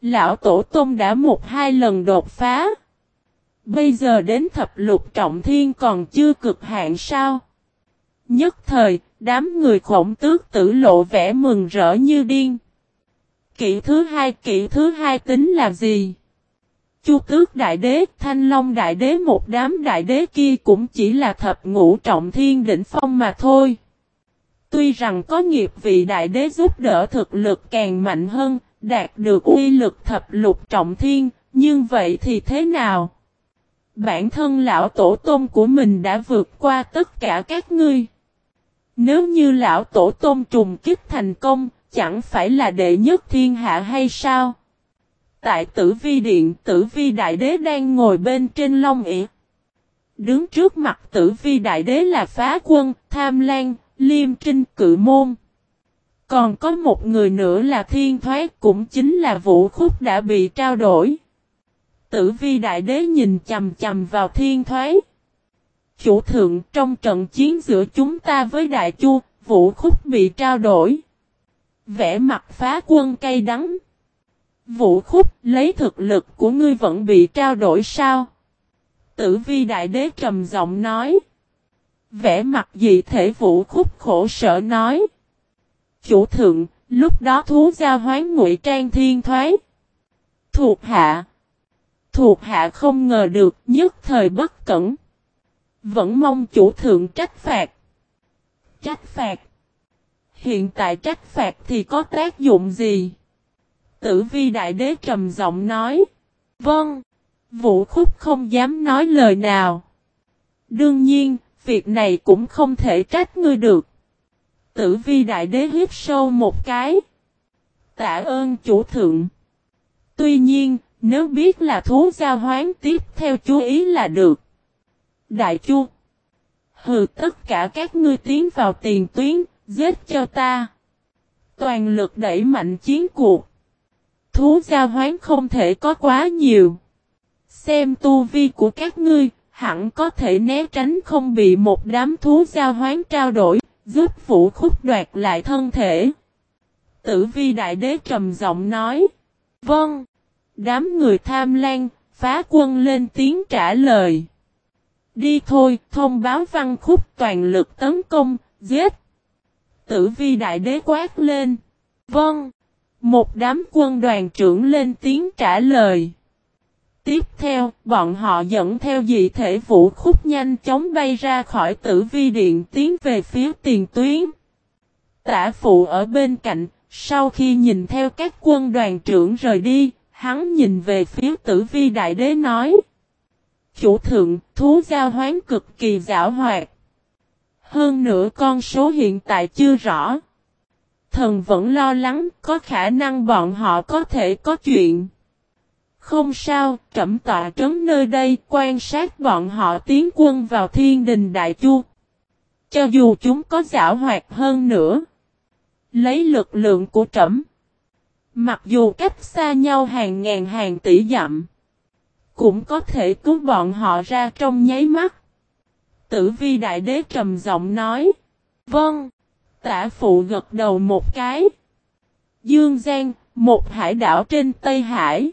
Lão Tổ Tông đã một hai lần đột phá. Bây giờ đến thập lục trọng thiên còn chưa cực hạn sao? Nhất thời, đám người khổng tước tử lộ vẻ mừng rỡ như điên. Kỵ thứ hai kỵ thứ hai tính là gì? Chu tước đại đế, thanh long đại đế một đám đại đế kia cũng chỉ là thập ngũ trọng thiên đỉnh phong mà thôi. Tuy rằng có nghiệp vị đại đế giúp đỡ thực lực càng mạnh hơn, đạt được uy lực thập lục trọng thiên, nhưng vậy thì thế nào? Bản thân lão tổ tôm của mình đã vượt qua tất cả các ngươi. Nếu như lão tổ tôm trùng kích thành công, chẳng phải là đệ nhất thiên hạ hay sao? Tại tử vi điện, tử vi đại đế đang ngồi bên trên long ỉa. Đứng trước mặt tử vi đại đế là phá quân, tham lan, liêm trinh cự môn. Còn có một người nữa là thiên thoát cũng chính là vũ khúc đã bị trao đổi. Tử vi đại đế nhìn chầm chầm vào thiên thoái. Chủ thượng trong trận chiến giữa chúng ta với đại chu, vũ khúc bị trao đổi. Vẽ mặt phá quân cay đắng. Vũ khúc lấy thực lực của ngươi vẫn bị trao đổi sao? Tử vi đại đế trầm giọng nói. Vẽ mặt dị thể vũ khúc khổ sở nói. Chủ thượng, lúc đó thú gia hoán ngụy trang thiên thoái. Thuộc hạ. Thuộc hạ không ngờ được nhất thời bất cẩn. Vẫn mong chủ thượng trách phạt. Trách phạt. Hiện tại trách phạt thì có tác dụng gì? Tử vi đại đế trầm giọng nói. Vâng. Vũ khúc không dám nói lời nào. Đương nhiên, việc này cũng không thể trách ngươi được. Tử vi đại đế hiếp sâu một cái. Tạ ơn chủ thượng. Tuy nhiên, nếu biết là thú giao hoán tiếp theo chú ý là được. Đại chu. Hừ tất cả các ngươi tiến vào tiền tuyến, giết cho ta. Toàn lực đẩy mạnh chiến cuộc. Thú giao hoán không thể có quá nhiều. Xem tu vi của các ngươi, hẳn có thể né tránh không bị một đám thú giao hoán trao đổi, giúp vũ khúc đoạt lại thân thể. Tử vi đại đế trầm giọng nói. Vâng. Đám người tham lan, phá quân lên tiếng trả lời. Đi thôi, thông báo văn khúc toàn lực tấn công, giết. Tử vi đại đế quát lên. Vâng. Một đám quân đoàn trưởng lên tiếng trả lời. Tiếp theo, bọn họ dẫn theo dị thể vũ khúc nhanh chóng bay ra khỏi tử vi điện tiến về phía tiền tuyến. Tả phụ ở bên cạnh, sau khi nhìn theo các quân đoàn trưởng rời đi, hắn nhìn về phía tử vi đại đế nói. Chủ thượng, thú giao hoán cực kỳ giảo hoạt. Hơn nữa con số hiện tại chưa rõ. Thần vẫn lo lắng có khả năng bọn họ có thể có chuyện. Không sao, trẩm tọa trấn nơi đây quan sát bọn họ tiến quân vào thiên đình đại chu. Cho dù chúng có giảo hoạt hơn nữa. Lấy lực lượng của trẩm. Mặc dù cách xa nhau hàng ngàn hàng tỷ dặm. Cũng có thể cứu bọn họ ra trong nháy mắt. Tử vi đại đế trầm giọng nói. Vâng. Tả phụ gật đầu một cái. Dương Giang, một hải đảo trên Tây Hải.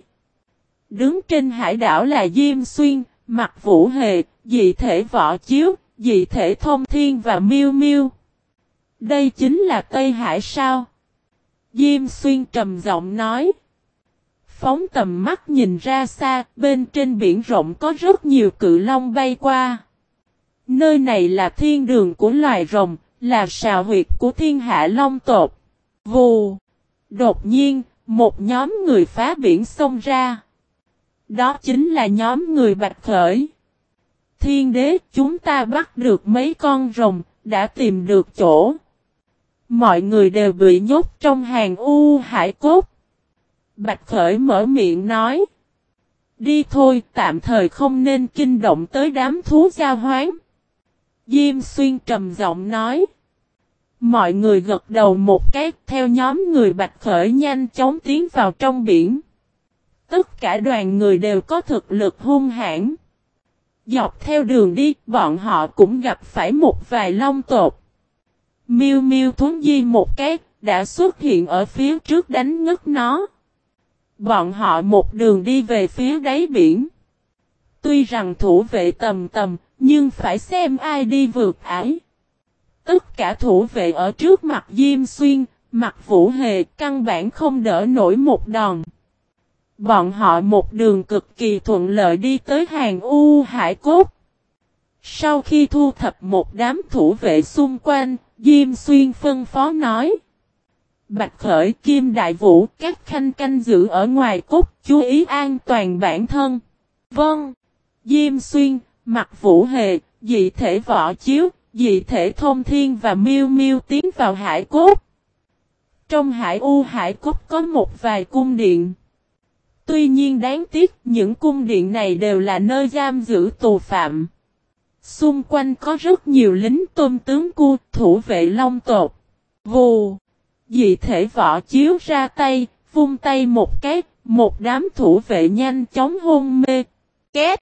Đứng trên hải đảo là Diêm Xuyên, mặt vũ hề, dị thể võ chiếu, dị thể thông thiên và miêu miêu. Đây chính là Tây Hải sao? Diêm Xuyên trầm giọng nói. Phóng tầm mắt nhìn ra xa, bên trên biển rộng có rất nhiều cự long bay qua. Nơi này là thiên đường của loài rồng, là sào huyệt của thiên hạ long tột. Vù! Đột nhiên, một nhóm người phá biển xông ra. Đó chính là nhóm người Bạch Khởi. Thiên đế chúng ta bắt được mấy con rồng, đã tìm được chỗ. Mọi người đều bị nhốt trong hàng u hải cốt. Bạch Khởi mở miệng nói. Đi thôi, tạm thời không nên kinh động tới đám thú gia hoán. Diêm xuyên trầm giọng nói. Mọi người gật đầu một cái theo nhóm người Bạch Khởi nhanh chóng tiến vào trong biển. Tất cả đoàn người đều có thực lực hung hãn. Dọc theo đường đi, bọn họ cũng gặp phải một vài long tột. Miêu miêu thốn di một cái, đã xuất hiện ở phía trước đánh ngất nó. Bọn họ một đường đi về phía đáy biển. Tuy rằng thủ vệ tầm tầm, nhưng phải xem ai đi vượt ải. Tất cả thủ vệ ở trước mặt Diêm Xuyên, mặt Vũ Hề căn bản không đỡ nổi một đòn. Bọn họ một đường cực kỳ thuận lợi đi tới hàng U Hải Cốt. Sau khi thu thập một đám thủ vệ xung quanh, Diêm Xuyên phân phó nói. Bạch Khởi Kim Đại Vũ các khanh canh giữ ở ngoài cốt chú ý an toàn bản thân. Vâng. Diêm Xuyên, Mặt Vũ Hề, dị thể võ chiếu, dị thể thông thiên và miêu miêu tiến vào hải cốt. Trong hải u hải cốt có một vài cung điện. Tuy nhiên đáng tiếc những cung điện này đều là nơi giam giữ tù phạm. Xung quanh có rất nhiều lính tôm tướng cu thủ vệ long tột. Vù! Dị thể võ chiếu ra tay, vung tay một cái, một đám thủ vệ nhanh chóng hôn mê. Két!